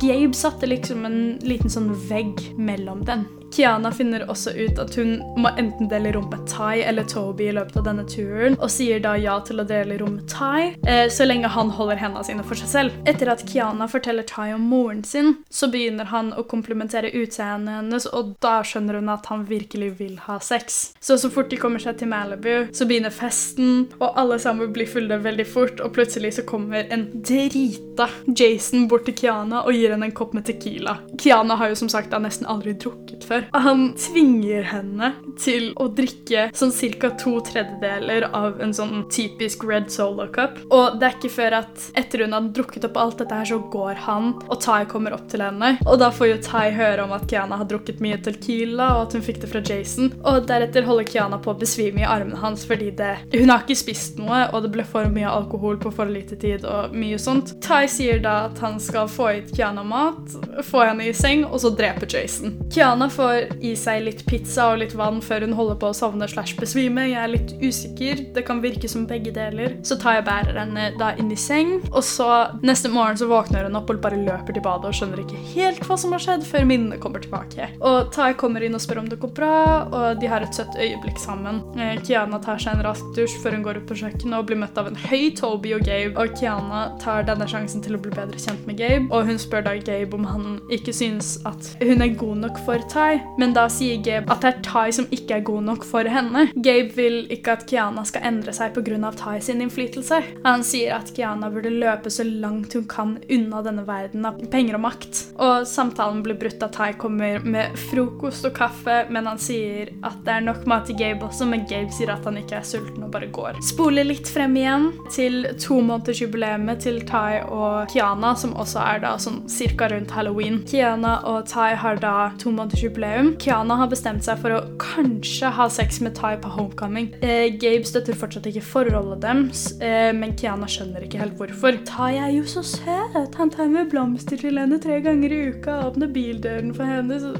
Gabe satte liksom en liten sånn vegg mellom dem. Kiana finner også ut at hun må enten dele rom med Tai eller Toby i løpet av denne turen, og sier da ja til å dele rom med Tai, eh, så lenge han holder hendene sine for seg selv. Etter at Kiana forteller Tai om moren sin, så begynner han å komplimentere utseendet hennes, og da skjønner hun at han virkelig vil ha sex. Så så fort de kommer seg til Malibu, så begynner festen, og alle sammen blir fulle veldig fort, og plutselig så kommer en drita Jason bort til Kiana og gir henne en kopp med Tequila. Kiana har jo som sagt da nesten aldri drukket før. Han tvinger henne til å drikke sånn ca. to tredjedeler av en sånn typisk red solo cup. Og det er ikke før at etter hun har drukket opp alt dette her, så går han, og Tai kommer opp til henne. Og da får jo Tai høre om at Kiana har drukket mye tequila, og at hun fikk det fra Jason. Og deretter holder Kiana på å besvime i armene hans fordi det Hun har ikke spist noe, og det ble for mye alkohol på for lite tid og mye sånt. Tai sier da at han skal få ut Kiana mat, få henne i seng, og så drepe Jason. Kiana får i seg litt pizza og litt vann før hun holder på å sovne slash besvime. Jeg er litt usikker. Det kan virke som begge deler. Så tar jeg bærer henne da inn i seng, og så neste morgen så våkner hun opp og bare løper til badet og skjønner ikke helt hva som har skjedd, før minnene kommer tilbake. Og Tai kommer inn og spør om det går bra, og de har et søtt øyeblikk sammen. Eh, Kiana tar seg en rask dusj før hun går ut på kjøkkenet og blir møtt av en høy Toby og Gabe, og Kiana tar denne sjansen til å bli bedre kjent med Gabe, og hun spør da Gabe om han ikke synes at hun er god nok for Tai, men da sier Gabe at det er Tai som ikke er god nok for henne. Gabe vil ikke at Kiana skal endre seg pga. Tai sin innflytelse. Han sier at Kiana burde løpe så langt hun kan unna denne verden av penger og makt. Og samtalen blir brutt da Tai kommer med frokost og kaffe, men han sier at det er nok mat til Gabe også, men Gabe sier at han ikke er sulten og bare går. Spoler litt frem igjen til tomånedersjubileet til Tai og Kiana, som også er da sånn cirka rundt halloween. Kiana og Tai har da tomånedersjubileum. Kiana har bestemt seg for å kanskje ha sex med Tai på homecoming. Eh, Gabe støtter fortsatt ikke forholdet deres, eh, men Kiana skjønner ikke helt hvorfor. Tai er jo så søt! Han tar med blomster til henne tre ganger i uka, og åpner bildøren for henne, så,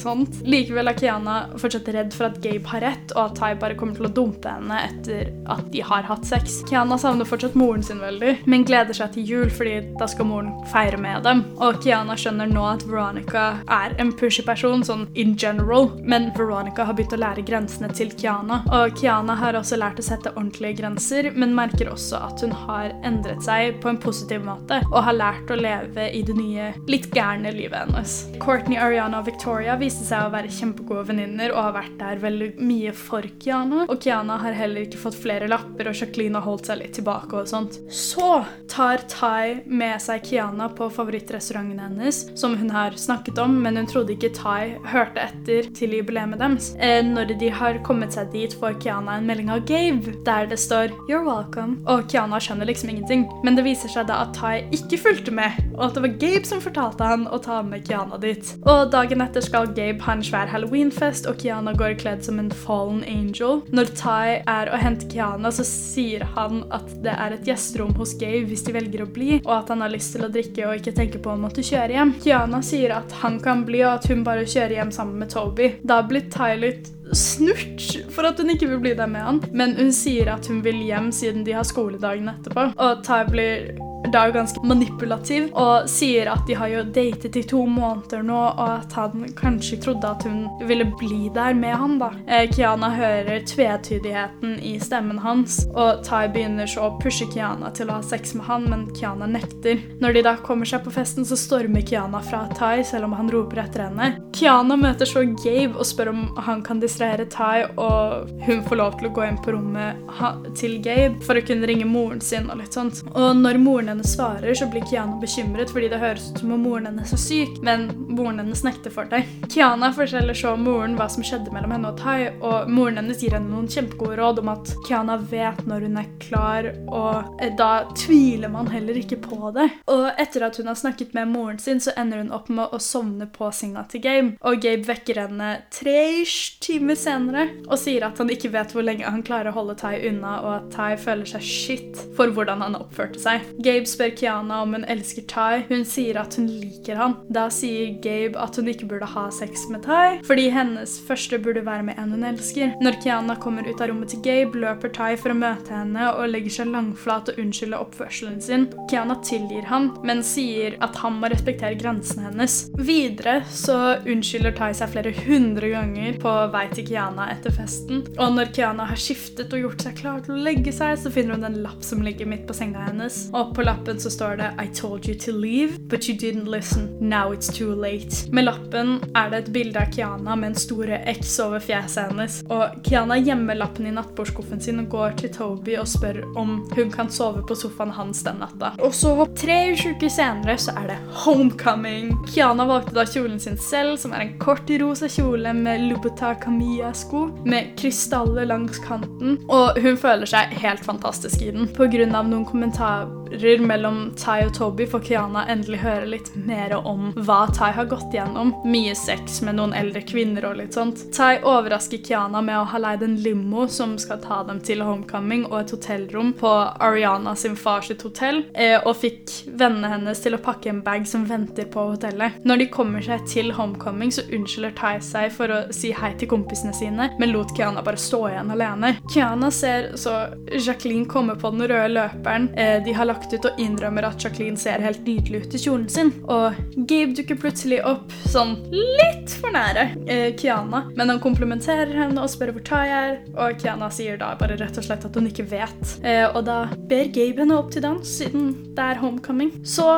sånt. Likevel er Kiana fortsatt redd for at Gabe har rett, og at Tai bare kommer til å dumpe henne etter at de har hatt sex. Kiana savner fortsatt moren sin veldig, men gleder seg til jul fordi da skal moren feire med dem. Og Kiana skjønner nå at Veronica er en pushy person, sånn in general, men Veronica har begynt å lære grensene til Kiana. Og Kiana har også lært å sette ordentlige grenser, men merker også at hun har endret seg på en positiv måte, og har lært å leve i det nye, litt gærne livet hennes. Courtney, Ariana og Victoria viste seg å være kjempegode venninner og har vært der veldig mye for Kiana, og Kiana har heller ikke fått flere lapper, og Jacqueline har holdt seg litt tilbake og sånt. Så tar Tai med seg Kiana på favorittrestauranten hennes, som hun har snakket om, men hun trodde ikke Tai hørte etter til jubileet deres. Eh, når de har kommet seg dit, får Kiana en melding av Gabe, der det står 'You're welcome', og Kiana skjønner liksom ingenting. Men det viser seg da at Tai ikke fulgte med, og at det var Gabe som fortalte han å ta med Kiana dit. Og dagen etter skal Gabe ha en svær halloweenfest, og Kiana går kledd som en fallen angel. Når Tai er og henter Kiana, så sier han at det er et gjesterom hos Gabe hvis de velger å bli, og at han har lyst til å drikke og ikke tenke på å måtte kjøre hjem. Kiana sier at han kan bli, og at hun bare kjører hjem sammen med Toby. Da blir Tai litt snurt for at hun ikke vil bli der med han, men hun sier at hun vil hjem siden de har skoledagen etterpå. Og Tai blir da ganske manipulativ og sier at de har jo datet i to måneder nå, og at han kanskje trodde at hun ville bli der med han, da. Eh, Kiana hører tvetydigheten i stemmen hans, og Tai begynner så å pushe Kiana til å ha sex med han, men Kiana nekter. Når de da kommer seg på festen, så stormer Kiana fra Tai, selv om han roper etter henne. Kiana møter så Gabe og spør om han kan distrahere Tai, og hun får lov til å gå inn på rommet til Gabe for å kunne ringe moren sin og litt sånt. Og når moren hennes svarer, så blir Kiana bekymret fordi det høres ut som om moren hennes er syk, men moren hennes nekter for deg. Kiana forteller så moren hva som skjedde mellom henne og Tai, og moren hennes gir henne noen kjempegode råd om at Kiana vet når hun er klar, og da tviler man heller ikke på det. Og etter at hun har snakket med moren sin, så ender hun opp med å sovne på senga til Gabe, og Gabe vekker henne tre timer senere og sier at han ikke vet hvor lenge han klarer å holde Tai unna, og at Tai føler seg shit for hvordan han oppførte seg. Gabe Gabe spør Kiana om hun elsker Tai. Hun sier at hun liker han. Da sier Gabe at hun ikke burde ha sex med Tai, fordi hennes første burde være med en hun elsker. Når Kiana kommer ut av rommet til Gabe, løper Tai for å møte henne og legger seg langflat og unnskylder oppførselen sin. Kiana tilgir han, men sier at han må respektere grensene hennes. Videre så unnskylder Tai seg flere hundre ganger på vei til Kiana etter festen, og når Kiana har skiftet og gjort seg klar til å legge seg, så finner hun en lapp som ligger midt på senga hennes. Og på lappen så står det I told you to leave, but you didn't listen. Now it's too late. Med lappen er det et bilde av Kiana med en store X over fjeset hennes. Og Kiana gjemmer lappen i nattbordskuffen sin og går til Toby og spør om hun kan sove på sofaen hans den natta. Og så, tre uker senere, så er det homecoming. Kiana valgte da kjolen sin selv, som er en kort rosa kjole med Lubota Camilla-sko med krystaller langs kanten, og hun føler seg helt fantastisk i den. På grunn av noen kommentarer mellom Tai og Toby får Kiana endelig høre litt mer om hva Tai har gått gjennom. Mye sex med noen eldre kvinner og litt sånt. Tai overrasker Kiana med å ha leid en limo som skal ta dem til homecoming og et hotellrom på Ariana sin fars hotell, eh, og fikk vennene hennes til å pakke en bag som venter på hotellet. Når de kommer seg til homecoming, så unnskylder Tai seg for å si hei til kompisene sine, men lot Kiana bare stå igjen alene. Kiana ser så Jacqueline komme på den røde løperen eh, de har lagt ut, og innrømmer at Jacqueline ser helt nydelig ut i kjolen sin. Og Gabe dukker plutselig opp sånn litt for nære eh, Kiana, men han komplementerer henne og spør hvor Tai er, og Kiana sier da bare rett og slett at hun ikke vet. Eh, og da ber Gabe henne opp til dans, siden det er homecoming. Så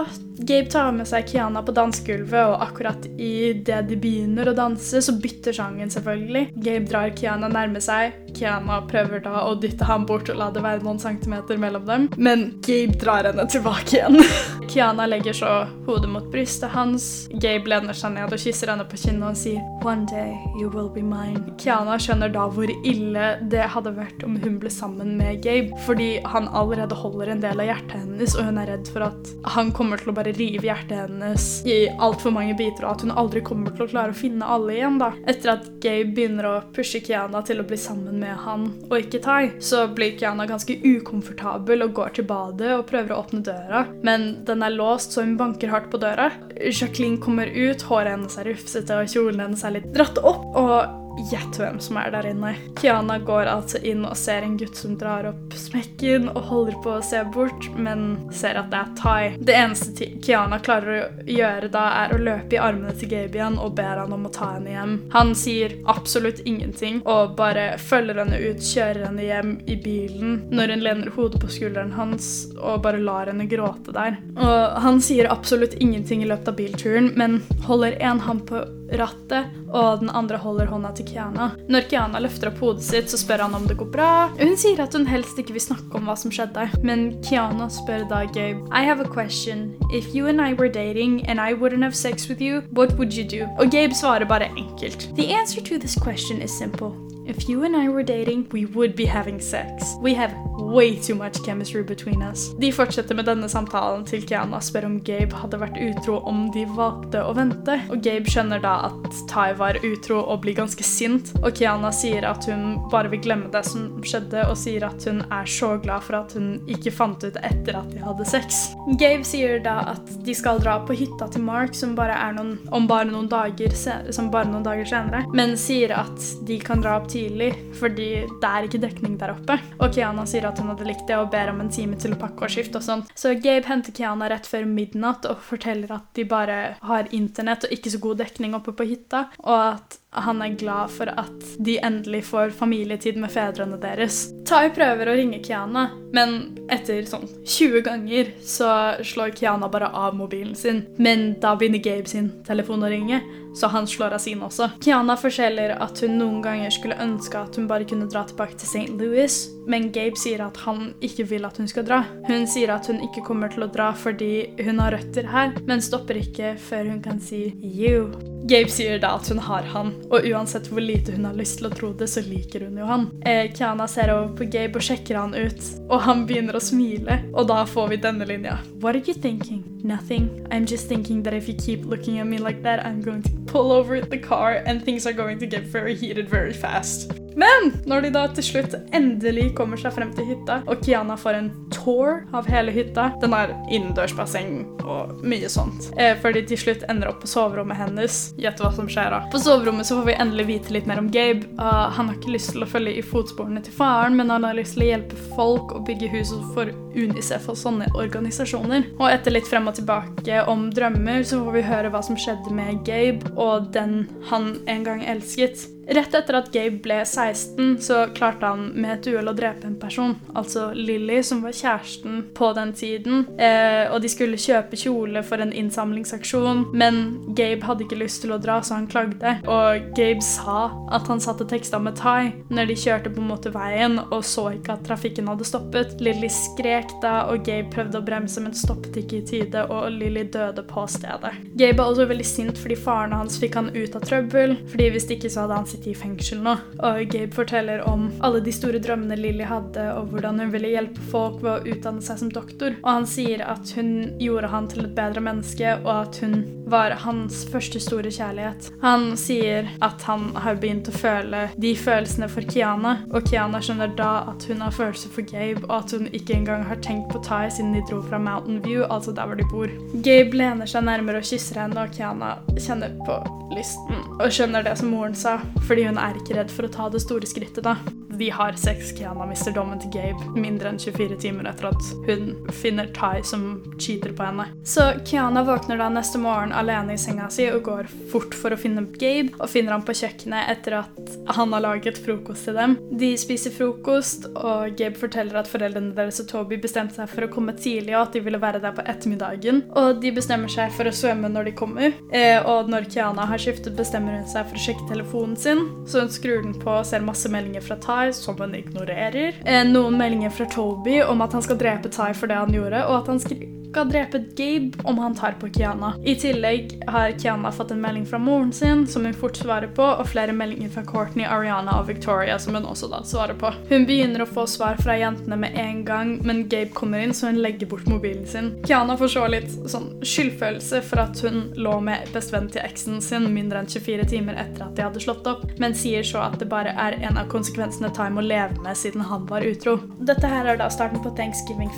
Gabe tar med seg Kiana på dansegulvet, og akkurat idet de begynner å danse, så bytter sangen selvfølgelig. Gabe drar Kiana nærme seg. Kiana prøver da å dytte ham bort og la det være noen centimeter mellom dem, men Gabe drar henne tilbake igjen. Kiana legger så hodet mot brystet hans. Gabe lener seg ned og kysser henne på kinnet og sier One day you will be mine. Kiana skjønner da hvor ille det hadde vært om hun ble sammen med Gabe, fordi han allerede holder en del av hjertet hennes, og hun er redd for at han kommer til å bare rive hjertet hennes i altfor mange biter, og at hun aldri kommer til å klare å finne alle igjen. da. Etter at Gabe begynner å pushe Kiana til å bli sammen med han og ikke Tai, så blir Kiana ganske ukomfortabel og går til badet og prøver å åpne døra, men den er låst, så hun banker hardt på døra. Jacqueline kommer ut, håret hennes er rufsete, og kjolen hennes er litt dratt opp. og Gjett hvem som er der inne. Kiana går altså inn og ser en gutt som drar opp smekken og holder på å se bort, men ser at det er Tai. Det eneste Kiana klarer å gjøre da, er å løpe i armene til Gabian og ber han om å ta henne hjem. Han sier absolutt ingenting og bare følger henne ut, kjører henne hjem i bilen når hun lener hodet på skulderen hans og bare lar henne gråte der. Og han sier absolutt ingenting i løpet av bilturen, men holder en hånd på rattet, og den andre holder hånda til Kiana. Når Kiana løfter opp hodet sitt, så spør han om det går bra. Hun sier at hun helst ikke vil snakke om hva som skjedde, men Kiana spør da Gabe I have a question. If you and I were dating and I wouldn't have sex with you, what would you do? Og Gabe svarer bare enkelt. The answer to this question is simple. If you and I were dating, we would be having sex. We have way too much chemistry between us. De fortsetter med denne samtalen til Kiana spør om Gabe hadde vært utro om de valgte å vente. Og Gabe skjønner da at Tai var utro og blir ganske sint. Og Kiana sier at hun bare vil glemme det som skjedde, og sier at hun er så glad for at hun ikke fant ut etter at de hadde sex. Gabe sier da at de skal dra på hytta til Mark, som bare er noen, om bare noen dager, som bare noen dager senere, men sier at de kan dra opp tidlig fordi det er ikke dekning der oppe. Og Kiana sier at hun hadde likt det, og ber om en time til å pakke og skifte og sånn. Så Gabe henter Kiana rett før midnatt og forteller at de bare har internett og ikke så god dekning oppe på hytta, og at han er glad for at de endelig får familietid med fedrene deres. Tai prøver å ringe Kiana, men etter sånn 20 ganger så slår Kiana bare av mobilen sin. Men da begynner Gabe sin telefon å ringe, så han slår av sin også. Kiana forteller at hun noen ganger skulle ønske at hun bare kunne dra tilbake til St. Louis, men Gabe sier at han ikke vil at hun skal dra. Hun sier at hun ikke kommer til å dra fordi hun har røtter her, men stopper ikke før hun kan si you. Gabe sier da at hun har han, og uansett hvor lite hun har lyst til å tro det, så liker hun jo han. Eh, Kiana ser over på Gabe og sjekker han ut, og han begynner å smile. Og da får vi denne linja. What are you thinking? Nothing. I'm just thinking that if you keep looking at me like that, I'm going to pull over the car and things are going to get very heated very fast. Men når de da til slutt endelig kommer seg frem til hytta, og Kiana får en tour av hele hytta Den har innendørsbasseng og mye sånt. Eh, før de til slutt ender opp på soverommet hennes. Gjett hva som skjer da. På soverommet så får vi endelig vite litt mer om Gabe. Uh, han har ikke lyst til å følge i fotsporene til faren, men han har lyst til å hjelpe folk og bygge hus for Unicef og sånne organisasjoner. Og etter litt frem og tilbake om drømmer, så får vi høre hva som skjedde med Gabe og den han en gang elsket. Rett etter at Gabe ble 16, så klarte han med et uhell å drepe en person. Altså Lilly, som var kjæresten på den tiden. Eh, og de skulle kjøpe kjole for en innsamlingsaksjon, men Gabe hadde ikke lyst til å dra, så han klagde. Og Gabe sa at han satte teksta med Ty når de kjørte på motorveien og så ikke at trafikken hadde stoppet. Lilly skrek da, og Gabe prøvde å bremse, men stoppet ikke i tide, og Lilly døde på stedet. Gabe var også veldig sint fordi faren hans fikk han ut av trøbbel, fordi hvis ikke så hadde han sitter i fengsel nå. Og Gabe forteller om alle de store drømmene Lilly hadde, og hvordan hun ville hjelpe folk ved å utdanne seg som doktor. Og han sier at hun gjorde han til et bedre menneske, og at hun var hans første store kjærlighet. Han sier at han har begynt å føle de følelsene for Kiana, og Kiana skjønner da at hun har følelser for Gabe, og at hun ikke engang har tenkt på Ty siden de dro fra Mountain View, altså der hvor de bor. Gabe lener seg nærmere og kysser henne, og Kiana kjenner på lysten og skjønner det som moren sa, fordi hun er ikke redd for å ta det store skrittet, da. De har sex, Kiana mister dommen til Gabe mindre enn 24 timer etter at hun finner Ty som cheater på henne. Så Kiana våkner da neste morgen alene i senga si og går fort for å finne Gabe, og finner ham på kjøkkenet etter at han har laget frokost til dem. De spiser frokost, og Gabe forteller at foreldrene deres og Toby bestemte seg for å komme tidlig, og at de ville være der på ettermiddagen. Og de bestemmer seg for å svømme når de kommer, eh, og når Kiana har skiftet, bestemmer hun seg for å sjekke telefonen sin, så hun skrur den på og ser masse meldinger fra Ty som hun ignorerer. Eh, noen meldinger fra Toby om at han skal drepe Ty for det han gjorde, og at han skal drepe Gabe om han tar på Kiana. I tillegg har Kiana fått en melding fra moren sin, som hun fort svarer på, og flere meldinger fra Courtney, Ariana og Victoria, som hun også da svarer på. Hun begynner å få svar fra jentene med en gang, men Gabe kommer inn, så hun legger bort mobilen sin. Kiana får så litt sånn skyldfølelse for at hun lå med bestevennen til eksen sin mindre enn 24 timer etter at de hadde slått opp, men sier så at det bare er en av konsekvensene Ty å leve med siden han var utro. Dette her er da starten på Thanksgiving.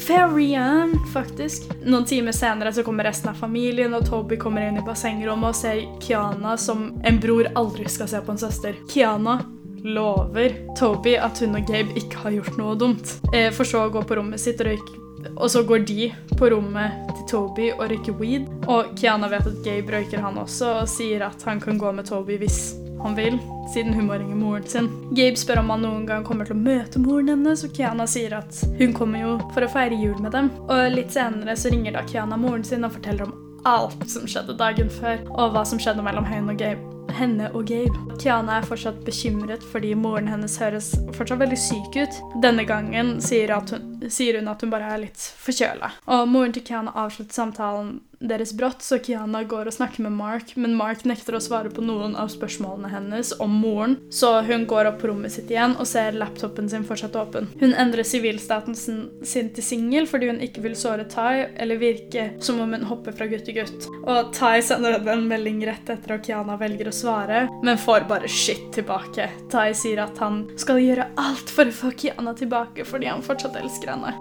Fairyan, faktisk. Noen timer senere så kommer resten av familien, og Toby kommer inn i bassengrommet og ser Kiana som en bror aldri skal se på en søster. Kiana lover Toby at hun og Gabe ikke har gjort noe dumt, eh, for så å gå på rommet sitt og røyke og så går de på rommet til Toby og røyker weed. Og Kiana vet at Gabe røyker han også, og sier at han kan gå med Toby hvis han vil, siden hun må ringe moren sin. Gabe spør om han noen gang kommer til å møte moren hennes, og Kiana sier at hun kommer jo for å feire jul med dem. Og litt senere så ringer da Kiana moren sin og forteller om alt som skjedde dagen før, og hva som skjedde mellom henne og Gabe henne og Gabe. Kiana er fortsatt bekymret fordi moren hennes høres fortsatt veldig syk ut. Denne gangen sier, hun, sier hun at hun bare er litt forkjøla. Og moren til Kiana avslutter samtalen deres brått, så Kiana går og snakker med Mark, men Mark nekter å svare på noen av spørsmålene hennes om moren, så hun går opp på rommet sitt igjen og ser laptopen sin fortsatt åpen. Hun endrer sivilstaten sin til singel fordi hun ikke vil såre Tai eller virke som om hun hopper fra gutt til gutt. Og Tai sender henne en melding rett etter at Kiana velger å svare, men får bare shit tilbake. Tai sier at han skal gjøre alt for å få Kiana tilbake fordi han fortsatt elsker henne.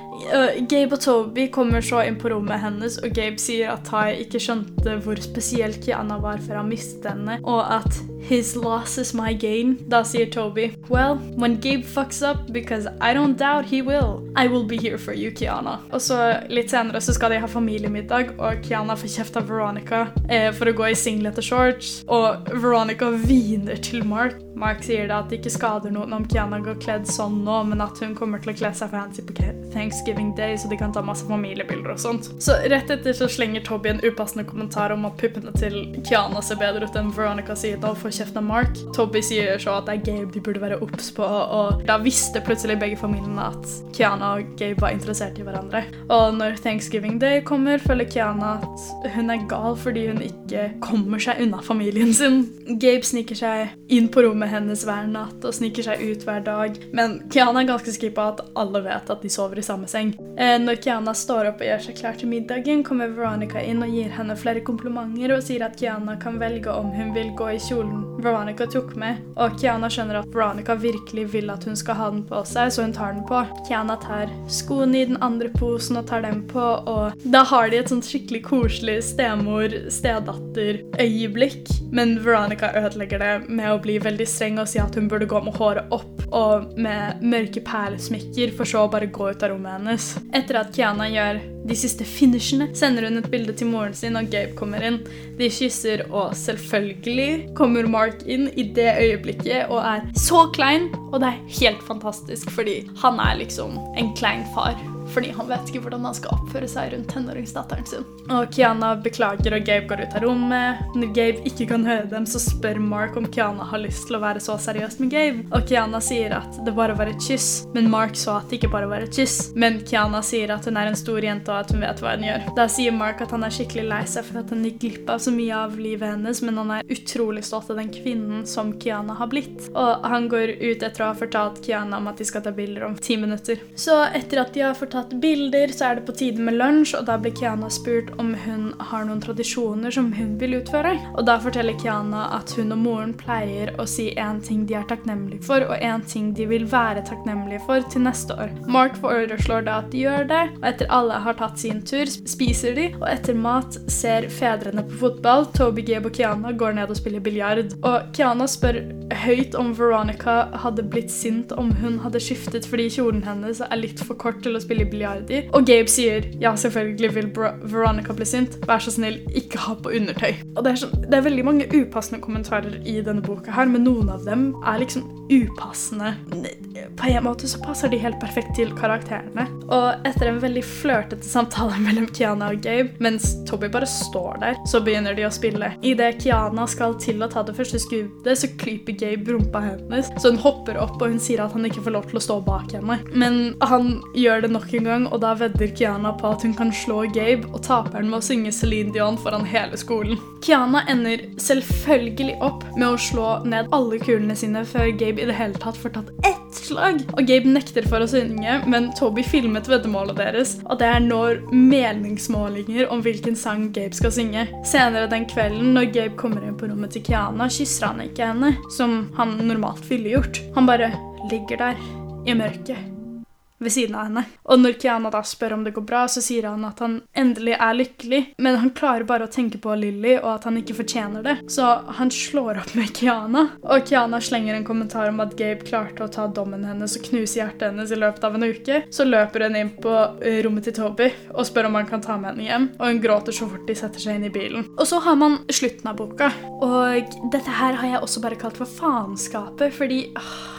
Gabe og Toby kommer så inn på rommet hennes, og Gabe sier at Tai ikke skjønte hvor spesiell Kiana var før han mistet henne, og at his loss is my gain. Da sier Toby, well, when Gabe fucks up, because I don't doubt he will, I will be here for you, Kiana. Og så litt senere så skal de ha familiemiddag, og Kiana får kjeft av Veronica eh, for å gå i singlet og shorts, og Veronica hviner til Mark. Mark sier da at det ikke skader noen om Kiana går kledd sånn nå, men at hun kommer til å kle seg fancy på Thanksgiving Day, så de kan ta masse familiebilder og sånt. Så rett etter så slenger Toby en upassende kommentar om at puppene til Kiana ser bedre ut enn Veronica sier, da får kjeft av Mark. Toby sier så at det er Gabe de burde være obs på, og da visste plutselig begge familiene at Kiana og Gabe var interessert i hverandre. Og når Thanksgiving Day kommer, føler Kiana at hun er gal fordi hun ikke kommer seg unna familien sin. Gabe sniker seg inn på rommet hennes hver natt og sniker seg ut hver dag, men Kiana er ganske sikker på at alle vet at de sover i samme seng. Eh, når Kiana står opp og gjør seg klar til middagen, kommer Veronica inn og gir henne flere komplimenter og sier at Kiana kan velge om hun vil gå i kjolen Veronica tok med, og Kiana skjønner at Veronica virkelig vil at hun skal ha den på seg, så hun tar den på. Kiana tar skoene i den andre posen og tar dem på, og da har de et sånt skikkelig koselig stemor-stedatter-øyeblikk, men Veronica ødelegger det med å bli veldig streng og si at hun burde gå med håret opp og med mørke perlesmykker, for så å bare gå ut av rommet hennes. Etter at Kiana gjør de siste finishene, sender hun et bilde til moren sin, og Gabe kommer inn. De kysser, og selvfølgelig kommer Mark inn i det øyeblikket og er så klein, og det er helt fantastisk, fordi han er liksom en klein far fordi han vet ikke hvordan han skal oppføre seg rundt tenåringsdatteren sin. Og Kiana beklager, og Gabe går ut av rommet. Når Gabe ikke kan høre dem, så spør Mark om Kiana har lyst til å være så seriøs med Gabe. Og Kiana sier at det bare var et kyss, men Mark så at det ikke bare var et kyss. Men Kiana sier at hun er en stor jente, og at hun vet hva hun gjør. Da sier Mark at han er skikkelig lei seg for at han gikk glipp av så mye av livet hennes, men han er utrolig stolt av den kvinnen som Kiana har blitt. Og han går ut etter å ha fortalt Kiana om at de skal ta bilder om ti minutter. Så etter at de har fortalt bilder, så er det på tide med lunsj, og da blir Kiana spurt om hun har noen tradisjoner som hun vil utføre. Og da forteller Kiana at hun og moren pleier å si én ting de er takknemlige for, og én ting de vil være takknemlige for til neste år. Mark foreslår da at de gjør det, og etter alle har tatt sin tur, spiser de, og etter mat ser fedrene på fotball. Toby, Gabe og Kiana går ned og spiller biljard. Og Kiana spør høyt om Veronica hadde blitt sint om hun hadde skiftet fordi kjolen hennes er litt for kort til å spille biljard i. Og Gabe sier ja, selvfølgelig vil Bro Veronica bli sint. Vær så snill, ikke ha på undertøy. Og det er, sånn, det er veldig mange upassende kommentarer i denne boka her, men noen av dem er liksom upassende. På en måte så passer de helt perfekt til karakterene. Og etter en veldig flørtete samtale mellom Kiana og Gabe, mens Toby bare står der, så begynner de å spille. Idet Kiana skal til å ta det første skuddet, så klyper Gabe rumpa hennes, så hun hopper opp og hun sier at han ikke får lov til å stå bak henne. Men han gjør det nok en gang, og da vedder Kiana på at hun kan slå Gabe, og taperen med å synge Celine Dion foran hele skolen. Kiana ender selvfølgelig opp med å slå ned alle kulene sine før Gabe i det hele tatt får tatt ett slag. Og Gabe nekter for å synge, men Toby filmet veddemålet deres, og det er når meningsmålinger om hvilken sang Gabe skal synge. Senere den kvelden, når Gabe kommer inn på rommet til Kiana, kysser han ikke henne, som han normalt ville gjort. Han bare ligger der i mørket ved siden av henne. Og når Kiana da spør om det går bra, så sier han at han endelig er lykkelig, men han klarer bare å tenke på Lilly og at han ikke fortjener det. Så han slår opp med Kiana, og Kiana slenger en kommentar om at Gabe klarte å ta dommen hennes og knuse hjertet hennes i løpet av en uke. Så løper hun inn på eh, rommet til Toby og spør om han kan ta med henne hjem, og hun gråter så fort de setter seg inn i bilen. Og så har man slutten av boka, og dette her har jeg også bare kalt for faenskapet, fordi åh,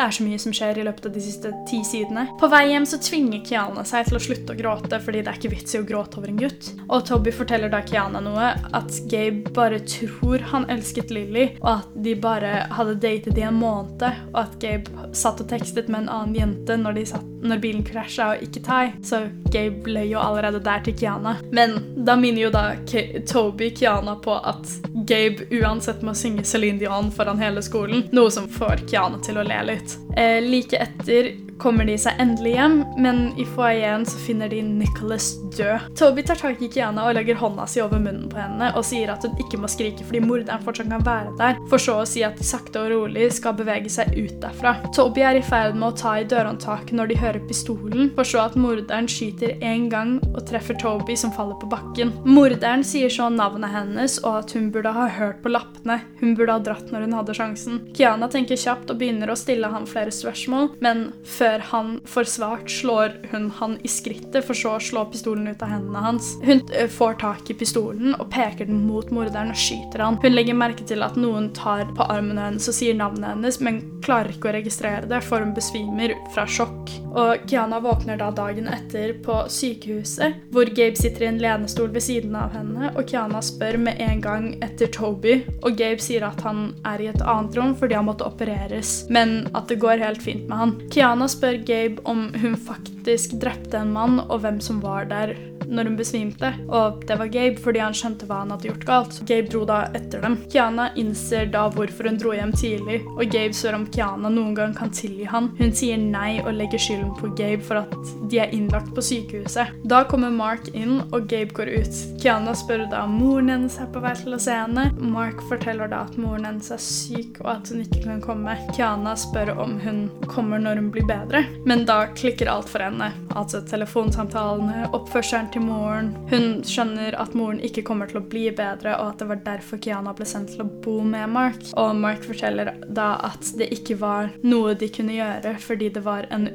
det er så mye som skjer i løpet av de siste ti sidene. På vei hjem så tvinger Kiana seg til å slutte å gråte, fordi det er ikke vits i å gråte over en gutt. Og Toby forteller da Kiana noe, at Gabe bare tror han elsket Lily, og at de bare hadde datet i en måned, og at Gabe satt og tekstet med en annen jente når, satt, når bilen krasja, og ikke Tai. Så Gabe løy jo allerede der til Kiana. Men da minner jo da K Toby Kiana på at Gabe uansett må synge Celine Dion foran hele skolen, noe som får Kiana til å le litt. Eh, like etter kommer de seg endelig hjem, men i foajeen finner de Nicholas død. Toby tar tak i Kiana og legger hånda si over munnen på henne og sier at hun ikke må skrike fordi morderen fortsatt kan være der, for så å si at de sakte og rolig skal bevege seg ut derfra. Toby er i ferd med å ta i dørhåndtaket når de hører pistolen, for så at morderen skyter en gang og treffer Toby som faller på bakken. Morderen sier så navnet hennes og at hun burde ha hørt på lappene, hun burde ha dratt når hun hadde sjansen. Kiana tenker kjapt og begynner å stille han flere spørsmål, men før han får svart, slår hun han i skrittet, for så å slå pistolen ut av hendene hans. Hun eh, får tak i pistolen og peker den mot morderen og skyter han. Hun legger merke til at noen tar på armen hennes og sier navnet hennes, men klarer ikke å registrere det, for hun besvimer fra sjokk. Og Kiana våkner da dagen etter på sykehuset, hvor Gabe sitter i en lenestol ved siden av henne, og Kiana spør med en gang etter Toby. Og Gabe sier at han er i et annet rom fordi han måtte opereres, men at det går helt fint med han. Kiana spør Gabe om hun faktisk drepte en mann, og hvem som var der når hun besvimte, og det var Gabe fordi han skjønte hva han hadde gjort galt. Gabe dro da etter dem. Kiana innser da hvorfor hun dro hjem tidlig, og Gabe spør om Kiana noen gang kan tilgi han. Hun sier nei og legger skylden på Gabe for at de er innlagt på sykehuset. Da kommer Mark inn, og Gabe går ut. Kiana spør da om moren hennes er på vei til å se henne. Mark forteller da at moren hennes er syk, og at hun ikke kan komme. Kiana spør om hun kommer når hun blir bedre, men da klikker alt for henne. Altså telefonsamtalene, oppførselen til moren. Hun skjønner at moren ikke kommer til å bli bedre, og at det var derfor Kiana ble sendt til å bo med Mark. Og Mark forteller da at det ikke var noe de kunne gjøre fordi det var en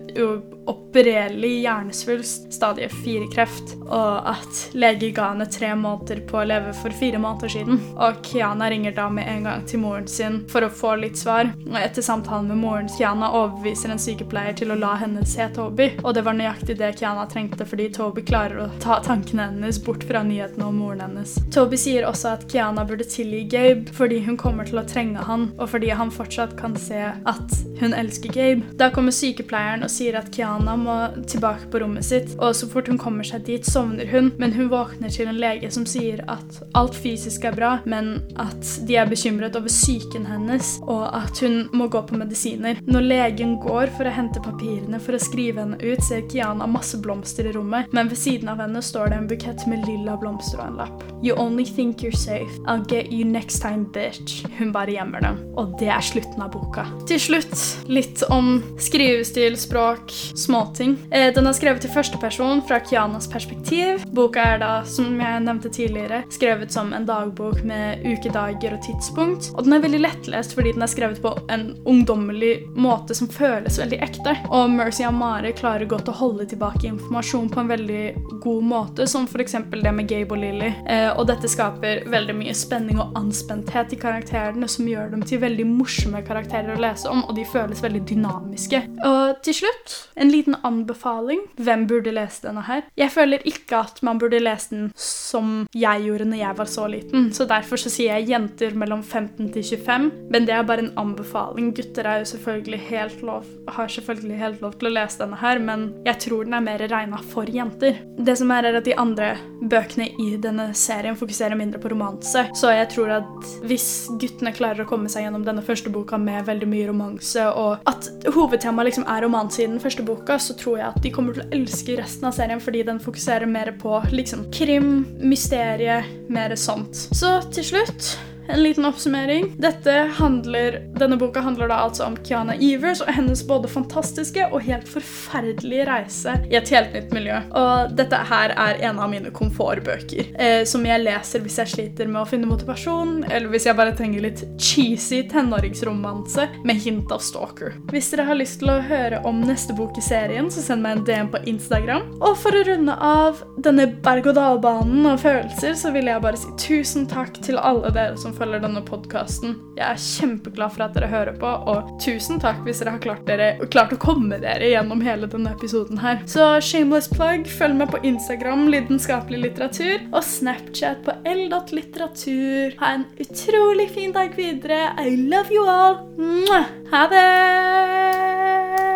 opererlig hjernesvulst, stadie 4-kreft, og at lege ga henne tre måneder på å leve for fire måneder siden. Og Kiana ringer da med en gang til moren sin for å få litt svar. Og etter samtalen med moren Kiana overbeviser en sykepleier til å la henne se Toby, og det var nøyaktig det Kiana trengte fordi Toby klarer å ta tankene hennes bort fra nyhetene om moren hennes. Toby sier også at Kiana burde tilgi Gabe fordi hun kommer til å trenge han, og fordi han fortsatt kan se at hun elsker Gabe. Da kommer sykepleieren og sier at Kiana må tilbake på rommet sitt, og så fort hun kommer seg dit, sovner hun, men hun våkner til en lege som sier at alt fysisk er bra, men at de er bekymret over psyken hennes, og at hun må gå på medisiner. Når legen går for å hente papirene for å skrive henne ut, ser Kiana masse blomster i rommet, men ved siden av henne står det en bukett med lilla blomster og en lapp. You only think you're safe. I'll get you next time, bitch. Hun bare gjemmer dem. Og det er slutten av boka. Til slutt litt om skrivestil, språk, småting. Eh, den er skrevet til førsteperson fra Kianas perspektiv. Boka er da, som jeg nevnte tidligere, skrevet som en dagbok med ukedager og tidspunkt. Og den er veldig lettlest fordi den er skrevet på en ungdommelig måte som føles veldig ekte. Og Mercy Amare klarer godt å holde tilbake informasjon på en veldig god måte, som f.eks. det med Gabe og Lily. Eh, og dette skaper veldig mye spenning og anspenthet i karakterene, som gjør dem til veldig morsomme karakterer å lese om, og de føles veldig dynamiske. Og til slutt, en liten anbefaling. Hvem burde lese denne her? Jeg føler ikke at man burde lese den som jeg gjorde når jeg var så liten, så derfor så sier jeg jenter mellom 15 til 25, men det er bare en anbefaling. Gutter er jo selvfølgelig helt lov, har selvfølgelig helt lov til å lese denne her, men jeg tror den er mer regna for jenter. Det som er, er at de andre bøkene i denne serien fokuserer mindre på romanse, så jeg tror at hvis guttene klarer å komme seg gjennom denne første boka med veldig mye romanse, og at hovedtemaet liksom er romanse i den første boka, så tror jeg at de kommer til å elske resten av serien fordi den fokuserer mer på liksom krim, mysterie, mer sånt. Så til slutt en liten oppsummering. Dette handler, Denne boka handler da altså om Kiana Evers og hennes både fantastiske og helt forferdelige reise i et helt nytt miljø. Og dette her er en av mine komfortbøker, eh, som jeg leser hvis jeg sliter med å finne motivasjon, eller hvis jeg bare trenger litt cheesy tenåringsromanse med hint av stalker. Hvis dere har lyst til å høre om neste bok i serien, så send meg en DM på Instagram. Og for å runde av denne berg-og-dal-banen av følelser, så vil jeg bare si tusen takk til alle dere som følger denne podkasten. Jeg er kjempeglad for at dere hører på, og tusen takk hvis dere har klart, dere, klart å komme dere gjennom hele denne episoden her. Så shameless plug, følg med på Instagram lidenskapelig litteratur og Snapchat på l.litteratur. Ha en utrolig fin dag videre. I love you all. Ha det!